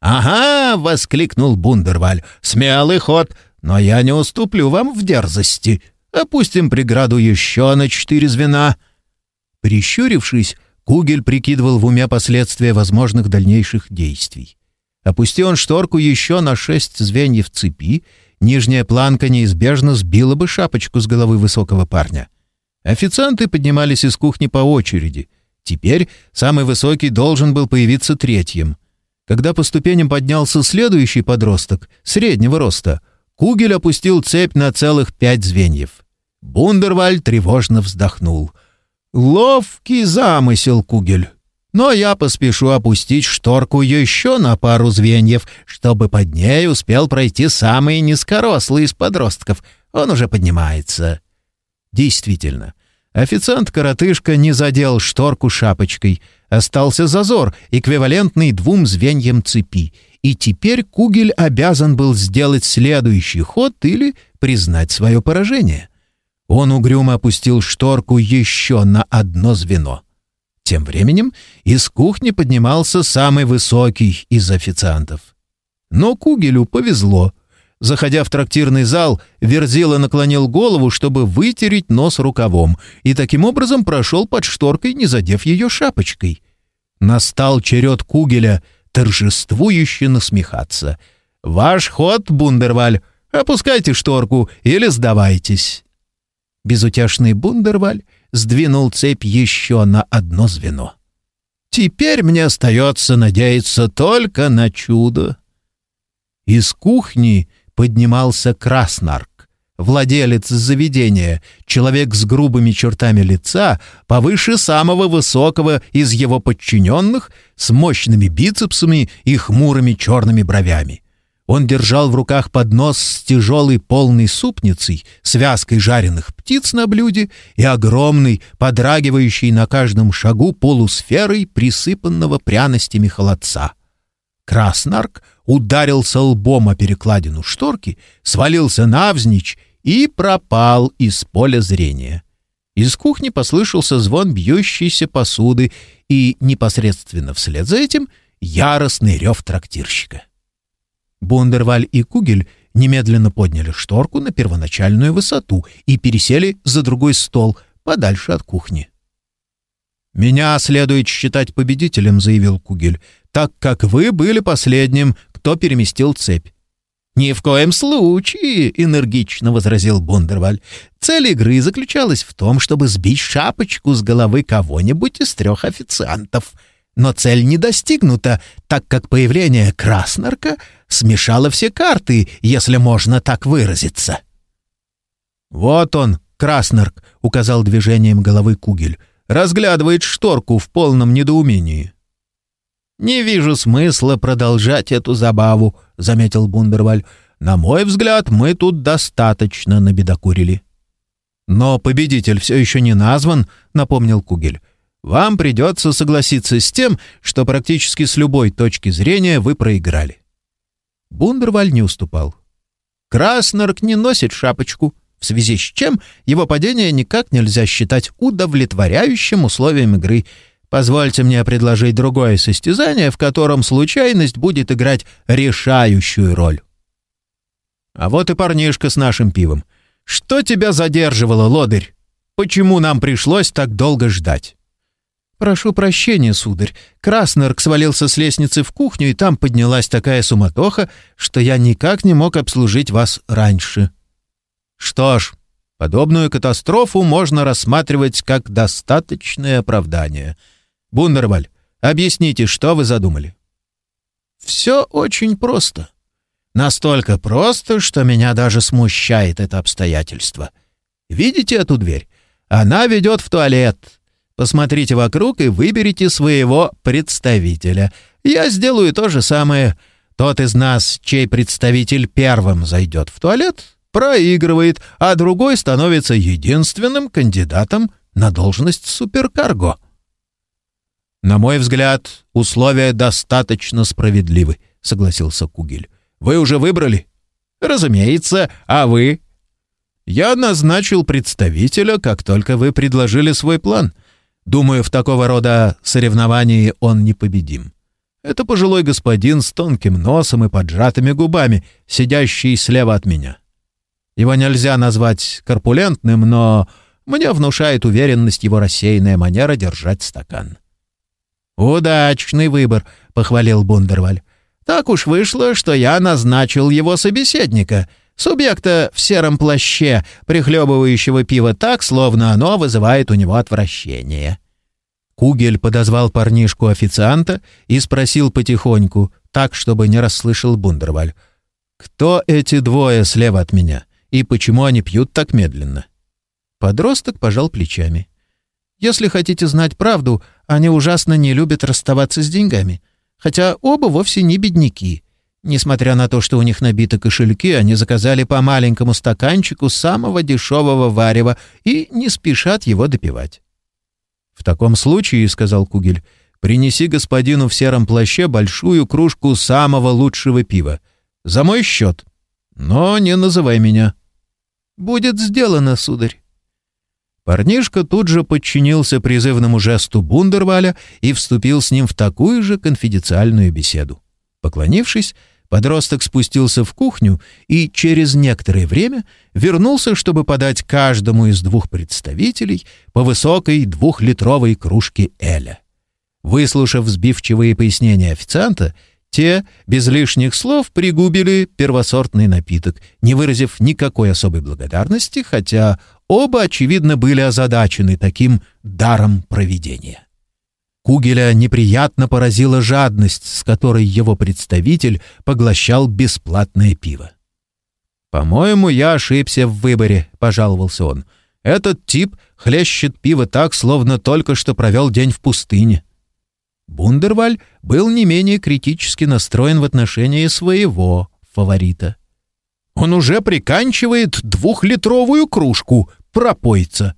«Ага!» — воскликнул Бундерваль. «Смелый ход, но я не уступлю вам в дерзости. Опустим преграду еще на четыре звена». Прищурившись, Кугель прикидывал в уме последствия возможных дальнейших действий. Опусти он шторку еще на шесть звеньев цепи, нижняя планка неизбежно сбила бы шапочку с головы высокого парня. Официанты поднимались из кухни по очереди. Теперь самый высокий должен был появиться третьим. Когда по ступеням поднялся следующий подросток, среднего роста, Кугель опустил цепь на целых пять звеньев. Бундерваль тревожно вздохнул. «Ловкий замысел, Кугель но я поспешу опустить шторку еще на пару звеньев, чтобы под ней успел пройти самый низкорослый из подростков. Он уже поднимается. Действительно, официант-коротышка не задел шторку шапочкой. Остался зазор, эквивалентный двум звеньям цепи. И теперь Кугель обязан был сделать следующий ход или признать свое поражение. Он угрюмо опустил шторку еще на одно звено. Тем временем из кухни поднимался самый высокий из официантов. Но Кугелю повезло. Заходя в трактирный зал, Верзила наклонил голову, чтобы вытереть нос рукавом, и таким образом прошел под шторкой, не задев ее шапочкой. Настал черед Кугеля торжествующе насмехаться. «Ваш ход, Бундерваль! Опускайте шторку или сдавайтесь!» Безутешный Бундерваль сдвинул цепь еще на одно звено. «Теперь мне остается надеяться только на чудо». Из кухни поднимался Краснарк, владелец заведения, человек с грубыми чертами лица, повыше самого высокого из его подчиненных, с мощными бицепсами и хмурыми черными бровями. Он держал в руках поднос с тяжелой полной супницей, связкой жареных птиц на блюде и огромной, подрагивающей на каждом шагу полусферой присыпанного пряностями холодца. Краснарк ударился лбом о перекладину шторки, свалился навзничь и пропал из поля зрения. Из кухни послышался звон бьющейся посуды и непосредственно вслед за этим яростный рев трактирщика. Бундерваль и Кугель немедленно подняли шторку на первоначальную высоту и пересели за другой стол, подальше от кухни. «Меня следует считать победителем», — заявил Кугель, «так как вы были последним, кто переместил цепь». «Ни в коем случае!» — энергично возразил Бундерваль. «Цель игры заключалась в том, чтобы сбить шапочку с головы кого-нибудь из трех официантов. Но цель не достигнута, так как появление Краснарка смешало все карты, если можно так выразиться. «Вот он, Краснарк», — указал движением головы Кугель, разглядывает шторку в полном недоумении. «Не вижу смысла продолжать эту забаву», — заметил Бундерваль. «На мой взгляд, мы тут достаточно набедокурили». «Но победитель все еще не назван», — напомнил Кугель. «Вам придется согласиться с тем, что практически с любой точки зрения вы проиграли». Бундерваль не уступал. Краснорк не носит шапочку, в связи с чем его падение никак нельзя считать удовлетворяющим условием игры. Позвольте мне предложить другое состязание, в котором случайность будет играть решающую роль. А вот и парнишка с нашим пивом. Что тебя задерживало, лодырь? Почему нам пришлось так долго ждать? «Прошу прощения, сударь. Краснерк свалился с лестницы в кухню, и там поднялась такая суматоха, что я никак не мог обслужить вас раньше». «Что ж, подобную катастрофу можно рассматривать как достаточное оправдание. Бундерваль, объясните, что вы задумали?» «Все очень просто. Настолько просто, что меня даже смущает это обстоятельство. Видите эту дверь? Она ведет в туалет». Посмотрите вокруг и выберите своего представителя. Я сделаю то же самое. Тот из нас, чей представитель первым зайдет в туалет, проигрывает, а другой становится единственным кандидатом на должность суперкарго. На мой взгляд, условия достаточно справедливы, согласился Кугель. Вы уже выбрали? Разумеется, а вы? Я назначил представителя, как только вы предложили свой план. Думаю, в такого рода соревновании он непобедим. Это пожилой господин с тонким носом и поджатыми губами, сидящий слева от меня. Его нельзя назвать корпулентным, но мне внушает уверенность его рассеянная манера держать стакан. «Удачный выбор», — похвалил Бундерваль. «Так уж вышло, что я назначил его собеседника — Субъекта в сером плаще, прихлебывающего пиво так, словно оно вызывает у него отвращение. Кугель подозвал парнишку-официанта и спросил потихоньку, так, чтобы не расслышал Бундерваль. «Кто эти двое слева от меня? И почему они пьют так медленно?» Подросток пожал плечами. «Если хотите знать правду, они ужасно не любят расставаться с деньгами. Хотя оба вовсе не бедняки. Несмотря на то, что у них набиты кошельки, они заказали по маленькому стаканчику самого дешевого варева и не спешат его допивать. «В таком случае, — сказал Кугель, — принеси господину в сером плаще большую кружку самого лучшего пива. За мой счет. Но не называй меня». «Будет сделано, сударь». Парнишка тут же подчинился призывному жесту Бундерваля и вступил с ним в такую же конфиденциальную беседу. Поклонившись, подросток спустился в кухню и через некоторое время вернулся, чтобы подать каждому из двух представителей по высокой двухлитровой кружке Эля. Выслушав сбивчивые пояснения официанта, те, без лишних слов, пригубили первосортный напиток, не выразив никакой особой благодарности, хотя оба, очевидно, были озадачены таким даром проведения. Кугеля неприятно поразила жадность, с которой его представитель поглощал бесплатное пиво. «По-моему, я ошибся в выборе», — пожаловался он. «Этот тип хлещет пиво так, словно только что провел день в пустыне». Бундерваль был не менее критически настроен в отношении своего фаворита. «Он уже приканчивает двухлитровую кружку, пропойца.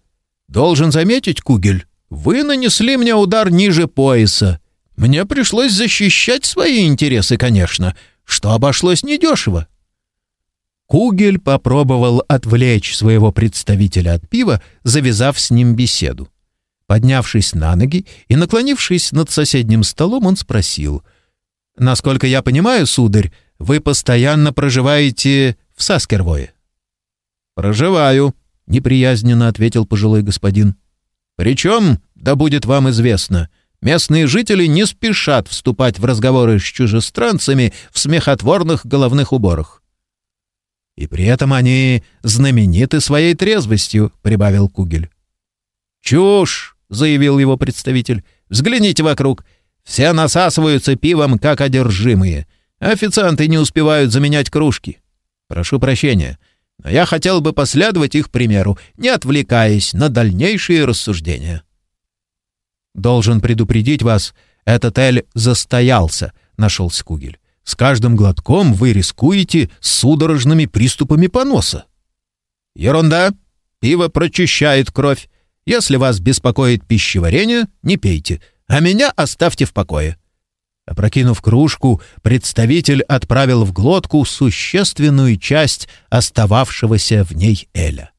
Должен заметить, Кугель, вы нанесли мне удар ниже пояса. Мне пришлось защищать свои интересы, конечно, что обошлось недешево». Кугель попробовал отвлечь своего представителя от пива, завязав с ним беседу. Поднявшись на ноги и наклонившись над соседним столом, он спросил. «Насколько я понимаю, сударь, вы постоянно проживаете в Саскервое?» «Проживаю», — неприязненно ответил пожилой господин. «Причем, да будет вам известно, местные жители не спешат вступать в разговоры с чужестранцами в смехотворных головных уборах». «И при этом они знамениты своей трезвостью», — прибавил Кугель. «Чушь!» — заявил его представитель. «Взгляните вокруг. Все насасываются пивом, как одержимые. Официанты не успевают заменять кружки. Прошу прощения, но я хотел бы последовать их примеру, не отвлекаясь на дальнейшие рассуждения». «Должен предупредить вас, этот эль застоялся», — нашелся Кугель. «С каждым глотком вы рискуете судорожными приступами поноса». «Ерунда. Пиво прочищает кровь. Если вас беспокоит пищеварение, не пейте, а меня оставьте в покое». Опрокинув кружку, представитель отправил в глотку существенную часть остававшегося в ней Эля.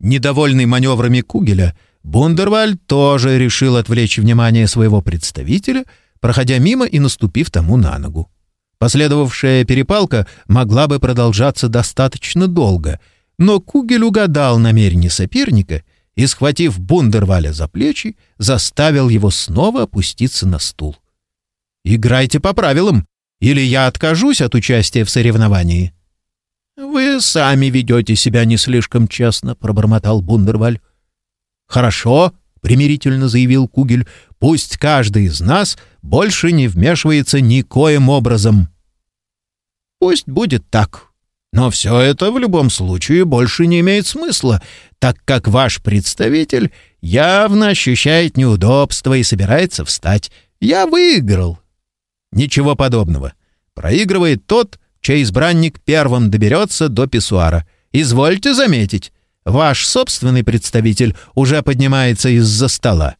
Недовольный маневрами Кугеля, Бундерваль тоже решил отвлечь внимание своего представителя, проходя мимо и наступив тому на ногу. Последовавшая перепалка могла бы продолжаться достаточно долго, но Кугель угадал намерение соперника — и, схватив Бундерваля за плечи, заставил его снова опуститься на стул. «Играйте по правилам, или я откажусь от участия в соревновании». «Вы сами ведете себя не слишком честно», — пробормотал Бундерваль. «Хорошо», — примирительно заявил Кугель, — «пусть каждый из нас больше не вмешивается никоим образом». «Пусть будет так», но все это в любом случае больше не имеет смысла, так как ваш представитель явно ощущает неудобство и собирается встать. Я выиграл. Ничего подобного. Проигрывает тот, чей избранник первым доберется до писсуара. Извольте заметить, ваш собственный представитель уже поднимается из-за стола.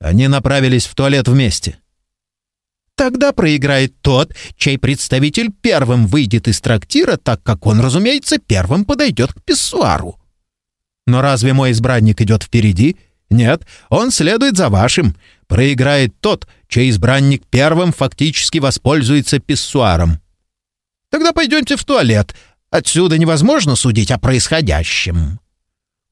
Они направились в туалет вместе. Тогда проиграет тот, чей представитель первым выйдет из трактира, так как он, разумеется, первым подойдет к писсуару. Но разве мой избранник идет впереди? Нет, он следует за вашим. Проиграет тот, чей избранник первым фактически воспользуется писсуаром. Тогда пойдемте в туалет. Отсюда невозможно судить о происходящем.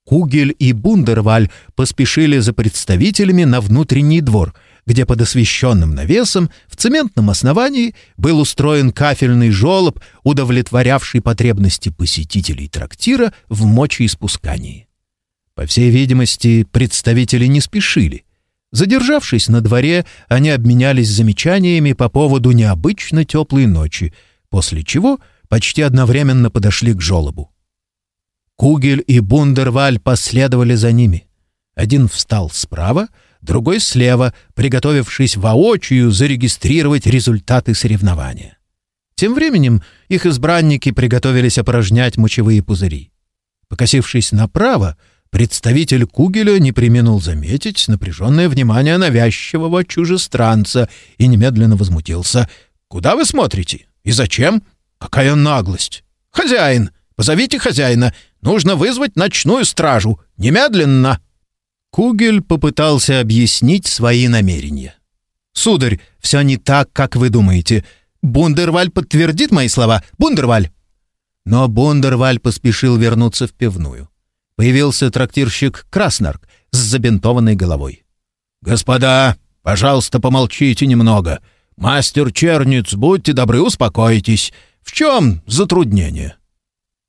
Кугель и Бундерваль поспешили за представителями на внутренний двор — где под освещенным навесом в цементном основании был устроен кафельный желоб, удовлетворявший потребности посетителей трактира в мочеиспускании. По всей видимости, представители не спешили. Задержавшись на дворе, они обменялись замечаниями по поводу необычно теплой ночи, после чего почти одновременно подошли к желобу. Кугель и Бундерваль последовали за ними. Один встал справа, другой слева, приготовившись воочию зарегистрировать результаты соревнования. Тем временем их избранники приготовились опорожнять мочевые пузыри. Покосившись направо, представитель Кугеля не применил заметить напряженное внимание навязчивого чужестранца и немедленно возмутился. «Куда вы смотрите? И зачем? Какая наглость! Хозяин! Позовите хозяина! Нужно вызвать ночную стражу! Немедленно!» Кугель попытался объяснить свои намерения. «Сударь, все не так, как вы думаете. Бундерваль подтвердит мои слова. Бундерваль!» Но Бундерваль поспешил вернуться в пивную. Появился трактирщик Краснарк с забинтованной головой. «Господа, пожалуйста, помолчите немного. Мастер Черниц, будьте добры, успокойтесь. В чем затруднение?»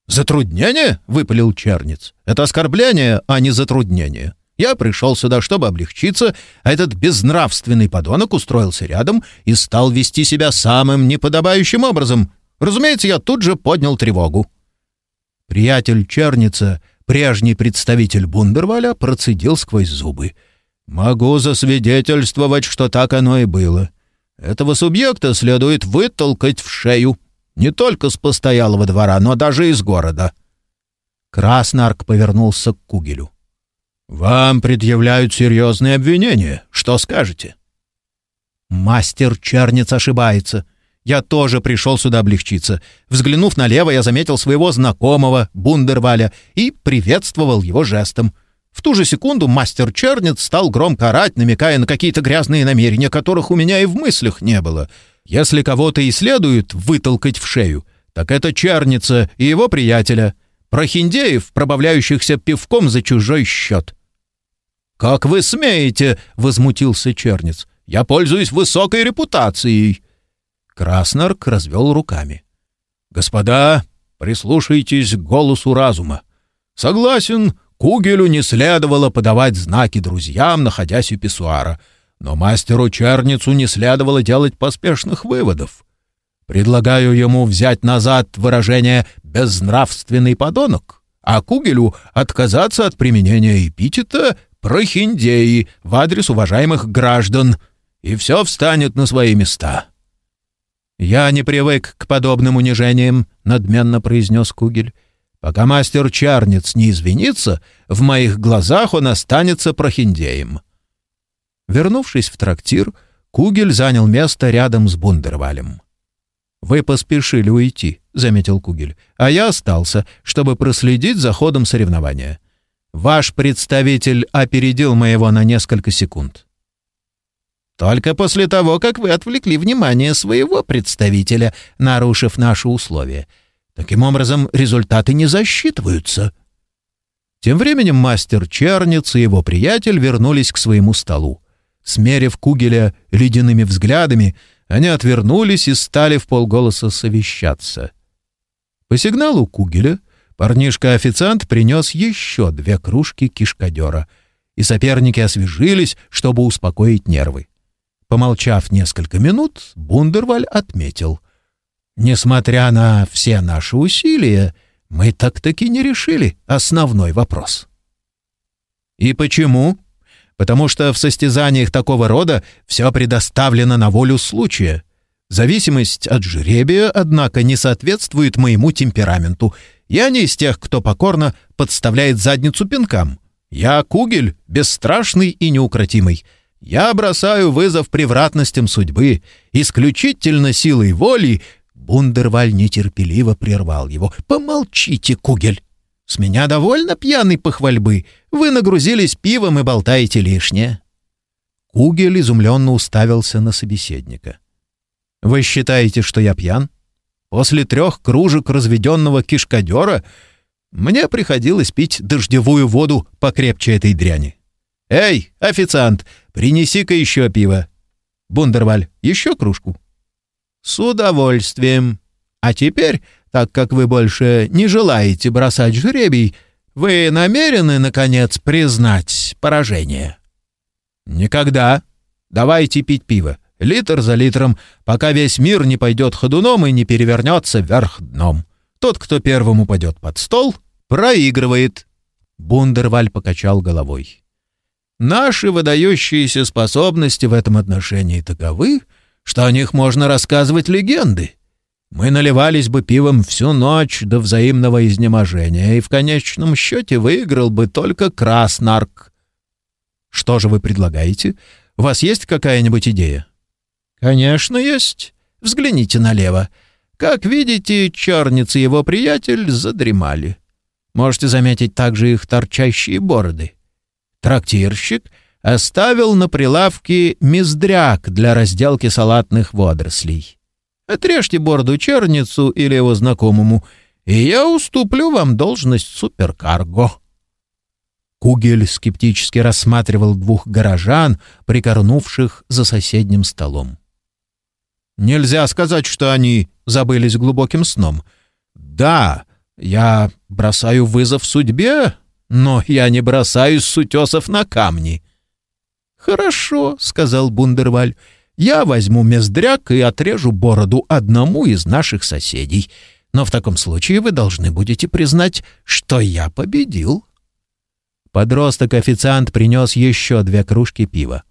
«Затруднение?» — выпалил Черниц. «Это оскорбление, а не затруднение. Я пришел сюда, чтобы облегчиться, а этот безнравственный подонок устроился рядом и стал вести себя самым неподобающим образом. Разумеется, я тут же поднял тревогу». Приятель Черница, прежний представитель Бундерваля, процедил сквозь зубы. «Могу засвидетельствовать, что так оно и было. Этого субъекта следует вытолкать в шею. Не только с постоялого двора, но даже из города». Краснарк повернулся к Кугелю. «Вам предъявляют серьезные обвинения. Что скажете?» «Мастер Черниц ошибается. Я тоже пришел сюда облегчиться. Взглянув налево, я заметил своего знакомого, Бундерваля, и приветствовал его жестом. В ту же секунду мастер Черниц стал громко орать, намекая на какие-то грязные намерения, которых у меня и в мыслях не было. Если кого-то и следует вытолкать в шею, так это Черница и его приятеля, прохиндеев, пробавляющихся пивком за чужой счет. «Как вы смеете?» — возмутился Черниц. «Я пользуюсь высокой репутацией». Краснарк развел руками. «Господа, прислушайтесь к голосу разума. Согласен, Кугелю не следовало подавать знаки друзьям, находясь у писсуара, но мастеру Черницу не следовало делать поспешных выводов. Предлагаю ему взять назад выражение «безнравственный подонок», а Кугелю отказаться от применения эпитета «прохиндеи» в адрес уважаемых граждан, и все встанет на свои места. «Я не привык к подобным унижениям», — надменно произнес Кугель. «Пока мастер Чарниц не извинится, в моих глазах он останется прохиндеем». Вернувшись в трактир, Кугель занял место рядом с Бундервалем. «Вы поспешили уйти», — заметил Кугель, «а я остался, чтобы проследить за ходом соревнования. Ваш представитель опередил моего на несколько секунд». «Только после того, как вы отвлекли внимание своего представителя, нарушив наши условия. Таким образом, результаты не засчитываются». Тем временем мастер Черниц и его приятель вернулись к своему столу. Смерив Кугеля ледяными взглядами, они отвернулись и стали в полголоса совещаться. По сигналу Кугеля парнишка-официант принес еще две кружки кишкадера, и соперники освежились, чтобы успокоить нервы. Помолчав несколько минут, Бундерваль отметил. «Несмотря на все наши усилия, мы так-таки не решили основной вопрос». «И почему?» потому что в состязаниях такого рода все предоставлено на волю случая. Зависимость от жребия, однако, не соответствует моему темпераменту. Я не из тех, кто покорно подставляет задницу пинкам. Я кугель, бесстрашный и неукротимый. Я бросаю вызов превратностям судьбы. Исключительно силой воли Бундерваль нетерпеливо прервал его. «Помолчите, Кугель! С меня довольно пьяной похвальбы. Вы нагрузились пивом и болтаете лишнее». Кугель изумленно уставился на собеседника. «Вы считаете, что я пьян? После трех кружек разведенного кишкадера мне приходилось пить дождевую воду покрепче этой дряни. Эй, официант, принеси-ка еще пиво. Бундерваль, еще кружку?» «С удовольствием. А теперь так как вы больше не желаете бросать жребий, вы намерены, наконец, признать поражение?» «Никогда. Давайте пить пиво, литр за литром, пока весь мир не пойдет ходуном и не перевернется вверх дном. Тот, кто первым упадет под стол, проигрывает». Бундерваль покачал головой. «Наши выдающиеся способности в этом отношении таковы, что о них можно рассказывать легенды. Мы наливались бы пивом всю ночь до взаимного изнеможения, и в конечном счете выиграл бы только Краснарк. Что же вы предлагаете? У вас есть какая-нибудь идея? Конечно, есть. Взгляните налево. Как видите, черница и его приятель задремали. Можете заметить также их торчащие бороды. Трактирщик оставил на прилавке мездряк для разделки салатных водорослей. Отрежьте бороду черницу или его знакомому, и я уступлю вам должность суперкарго». Кугель скептически рассматривал двух горожан, прикорнувших за соседним столом. «Нельзя сказать, что они забылись глубоким сном. Да, я бросаю вызов судьбе, но я не бросаюсь с утесов на камни». «Хорошо», — сказал Бундерваль, — «я возьму мездряк и отрежу бороду одному из наших соседей. Но в таком случае вы должны будете признать, что я победил». Подросток-официант принес еще две кружки пива.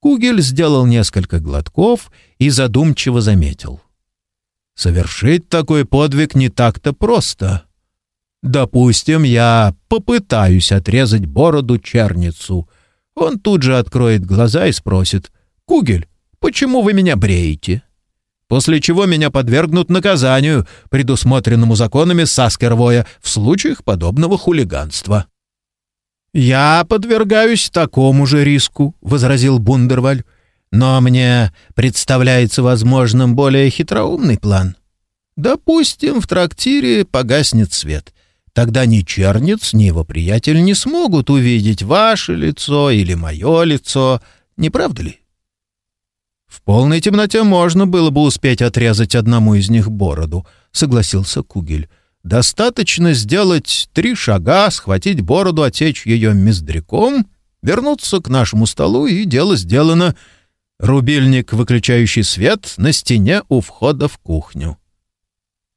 Кугель сделал несколько глотков и задумчиво заметил. «Совершить такой подвиг не так-то просто. Допустим, я попытаюсь отрезать бороду-черницу» Он тут же откроет глаза и спросит «Кугель, почему вы меня бреете?» После чего меня подвергнут наказанию, предусмотренному законами Саскервоя в случаях подобного хулиганства. «Я подвергаюсь такому же риску», — возразил Бундерваль. «Но мне представляется возможным более хитроумный план. Допустим, в трактире погаснет свет. Тогда ни черниц, ни его приятель не смогут увидеть ваше лицо или мое лицо, не правда ли? В полной темноте можно было бы успеть отрезать одному из них бороду, согласился Кугель. Достаточно сделать три шага, схватить бороду, отечь ее мездряком, вернуться к нашему столу, и дело сделано. Рубильник, выключающий свет, на стене у входа в кухню.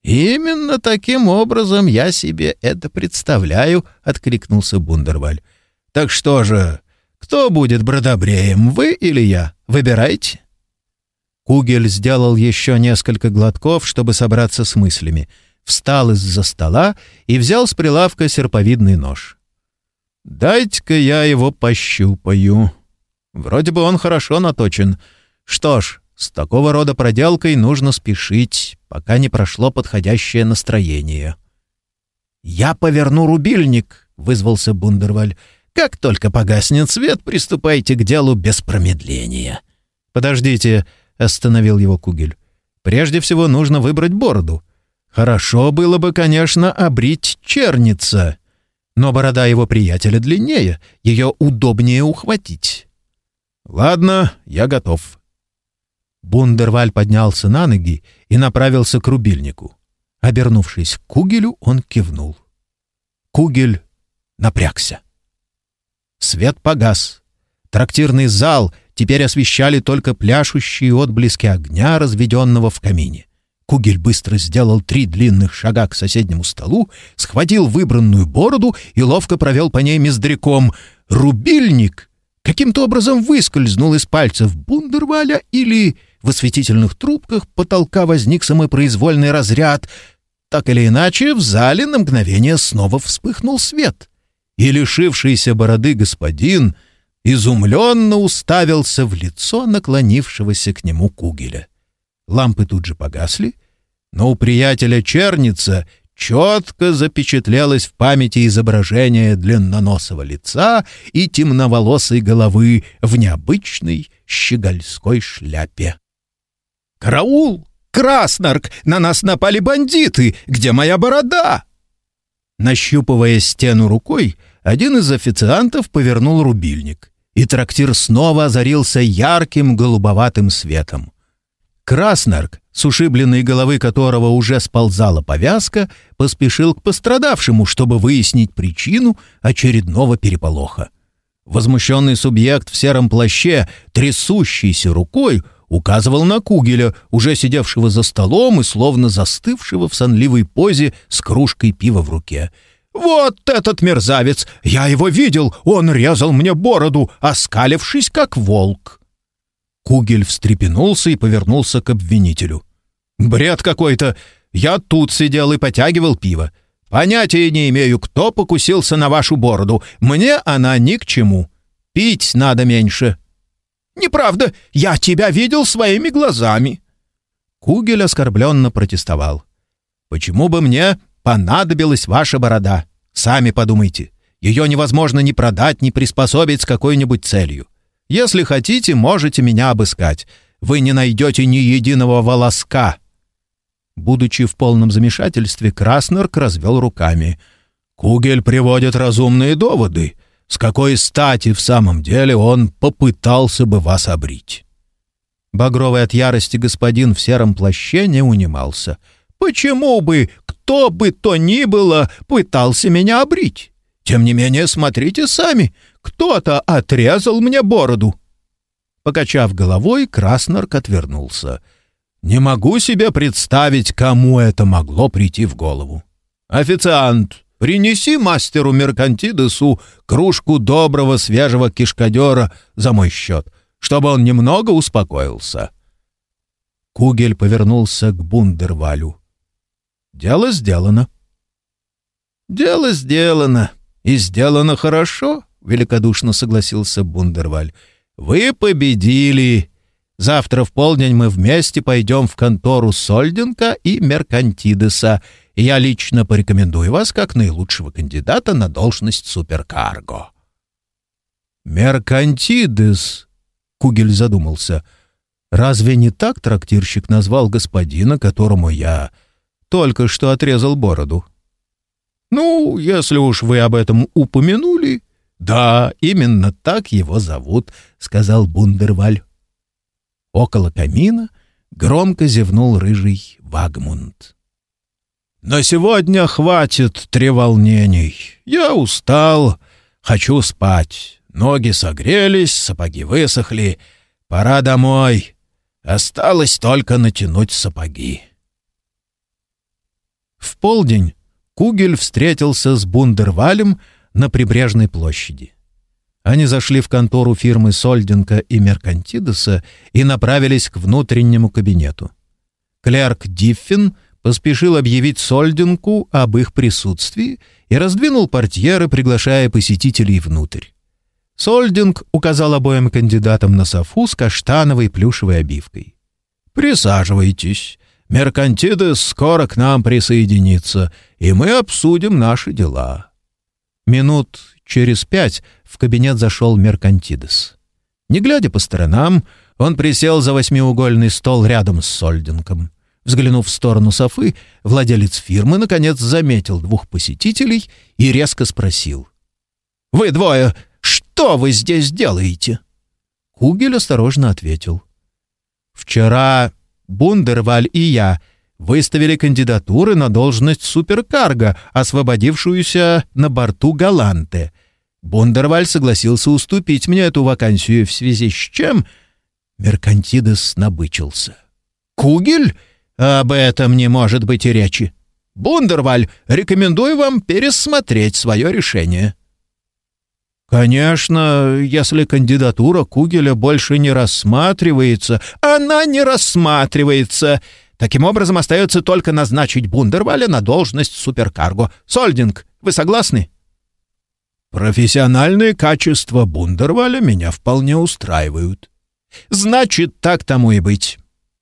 «Именно таким образом я себе это представляю», — откликнулся Бундерваль. «Так что же, кто будет бродобреем, вы или я? Выбирайте». Кугель сделал еще несколько глотков, чтобы собраться с мыслями, встал из-за стола и взял с прилавка серповидный нож. «Дайте-ка я его пощупаю. Вроде бы он хорошо наточен. Что ж, с такого рода проделкой нужно спешить, пока не прошло подходящее настроение. «Я поверну рубильник», — вызвался Бундерваль. «Как только погаснет свет, приступайте к делу без промедления». «Подождите», — остановил его Кугель. «Прежде всего нужно выбрать бороду. Хорошо было бы, конечно, обрить черница, но борода его приятеля длиннее, ее удобнее ухватить». «Ладно, я готов», Бундерваль поднялся на ноги и направился к рубильнику. Обернувшись к Кугелю, он кивнул. Кугель напрягся. Свет погас. Трактирный зал теперь освещали только пляшущие отблески огня, разведенного в камине. Кугель быстро сделал три длинных шага к соседнему столу, схватил выбранную бороду и ловко провел по ней мездряком. Рубильник каким-то образом выскользнул из пальцев Бундерваля или в осветительных трубках потолка возник самопроизвольный разряд. Так или иначе, в зале на мгновение снова вспыхнул свет. И лишившийся бороды господин изумленно уставился в лицо наклонившегося к нему кугеля. Лампы тут же погасли, но у приятеля черница четко запечатлелось в памяти изображение длинноносого лица и темноволосой головы в необычной щегольской шляпе. «Караул! Краснарк! На нас напали бандиты! Где моя борода?» Нащупывая стену рукой, один из официантов повернул рубильник, и трактир снова озарился ярким голубоватым светом. Краснарк, с ушибленной головы которого уже сползала повязка, поспешил к пострадавшему, чтобы выяснить причину очередного переполоха. Возмущенный субъект в сером плаще, трясущийся рукой, указывал на Кугеля, уже сидевшего за столом и словно застывшего в сонливой позе с кружкой пива в руке. «Вот этот мерзавец! Я его видел! Он резал мне бороду, оскалившись, как волк!» Кугель встрепенулся и повернулся к обвинителю. «Бред какой-то! Я тут сидел и потягивал пиво. Понятия не имею, кто покусился на вашу бороду. Мне она ни к чему. Пить надо меньше». «Неправда! Я тебя видел своими глазами!» Кугель оскорбленно протестовал. «Почему бы мне понадобилась ваша борода? Сами подумайте. Ее невозможно ни продать, ни приспособить с какой-нибудь целью. Если хотите, можете меня обыскать. Вы не найдете ни единого волоска». Будучи в полном замешательстве, Краснерк развел руками. «Кугель приводит разумные доводы. С какой стати в самом деле он попытался бы вас обрить?» Багровый от ярости господин в сером плаще не унимался. «Почему бы, кто бы то ни было, пытался меня обрить? Тем не менее, смотрите сами, кто-то отрезал мне бороду». Покачав головой, Краснарк отвернулся. «Не могу себе представить, кому это могло прийти в голову. Официант, принеси мастеру Меркантидесу кружку доброго свежего кишкадера за мой счет, чтобы он немного успокоился». Кугель повернулся к Бундервалю. «Дело сделано». «Дело сделано. И сделано хорошо», — великодушно согласился Бундерваль. «Вы победили. Завтра в полдень мы вместе пойдем в контору Сольденка и Меркантидеса, и я лично порекомендую вас как наилучшего кандидата на должность суперкарго». «Меркантидес», — Кугель задумался, — «разве не так трактирщик назвал господина, которому я только что отрезал бороду?» «Ну, если уж вы об этом упомянули...» «Да, именно так его зовут», — сказал Бундерваль. Около камина громко зевнул рыжий Вагмунд. «На сегодня хватит треволнений. Я устал, хочу спать. Ноги согрелись, сапоги высохли. Пора домой. Осталось только натянуть сапоги». В полдень Кугель встретился с Бундервалем на прибрежной площади. Они зашли в контору фирмы Сольденко и Меркантидеса и направились к внутреннему кабинету. Клерк Диффин поспешил объявить Сольденку об их присутствии и раздвинул портьеры, приглашая посетителей внутрь. Сольдинг указал обоим кандидатам на софу с каштановой плюшевой обивкой. «Присаживайтесь. Меркантидес скоро к нам присоединится, и мы обсудим наши дела». Минут через пять в кабинет зашел Меркантидес. Не глядя по сторонам, он присел за восьмиугольный стол рядом с Сольдинком. Взглянув в сторону Софы, владелец фирмы, наконец, заметил двух посетителей и резко спросил. «Вы двое, что вы здесь делаете?» Кугель осторожно ответил. «Вчера Бундерваль и я выставили кандидатуры на должность суперкарго, освободившуюся на борту Галанте. Бундерваль согласился уступить мне эту вакансию, в связи с чем Меркантидес набычился. «Кугель? Об этом не может быть и речи. Бундерваль, рекомендую вам пересмотреть свое решение». Конечно, если кандидатура Кугеля больше не рассматривается, она не рассматривается. Таким образом, остается только назначить Бундерваля на должность суперкарго. Сольдинг, вы согласны? Профессиональные качества Бундерваля меня вполне устраивают. Значит, так тому и быть.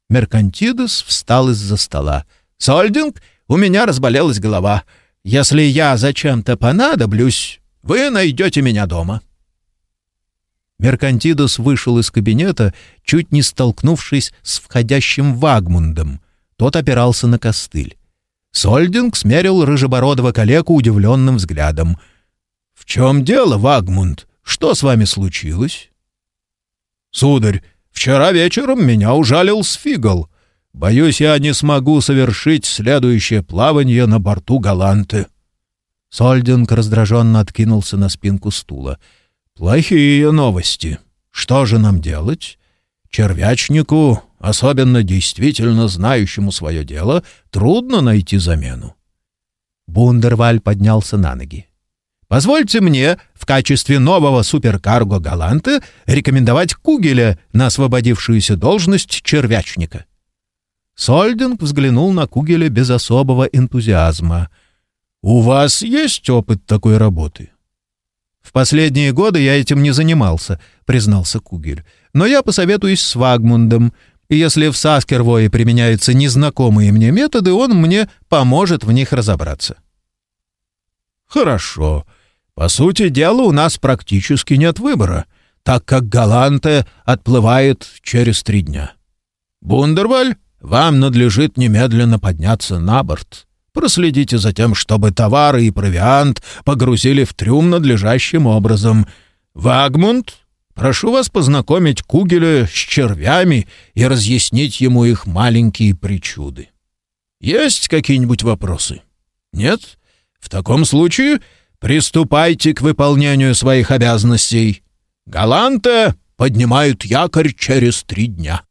Меркантидес встал из-за стола. Сольдинг, у меня разболелась голова. Если я зачем-то понадоблюсь, вы найдете меня дома». Меркантидос вышел из кабинета, чуть не столкнувшись с входящим Вагмундом. Тот опирался на костыль. Сольдинг смерил рыжебородого калеку удивленным взглядом. «В чем дело, Вагмунд? Что с вами случилось?» «Сударь, вчера вечером меня ужалил Сфигал. Боюсь, я не смогу совершить следующее плавание на борту Галанты». Сольдинг раздраженно откинулся на спинку стула. «Плохие новости. Что же нам делать? Червячнику, особенно действительно знающему свое дело, трудно найти замену». Бундерваль поднялся на ноги. «Позвольте мне в качестве нового суперкарго Галанты рекомендовать Кугеля на освободившуюся должность червячника». Сольдинг взглянул на Кугеля без особого энтузиазма — «У вас есть опыт такой работы?» «В последние годы я этим не занимался», — признался Кугель. «Но я посоветуюсь с Вагмундом, и если в Саскервое применяются незнакомые мне методы, он мне поможет в них разобраться». «Хорошо. По сути дела, у нас практически нет выбора, так как Галанте отплывает через три дня. Бундерваль, вам надлежит немедленно подняться на борт. Проследите за тем, чтобы товары и провиант погрузили в трюм надлежащим образом. Вагмунд, прошу вас познакомить Кугеля с червями и разъяснить ему их маленькие причуды. Есть какие-нибудь вопросы? Нет? В таком случае приступайте к выполнению своих обязанностей. Галанта поднимают якорь через три дня.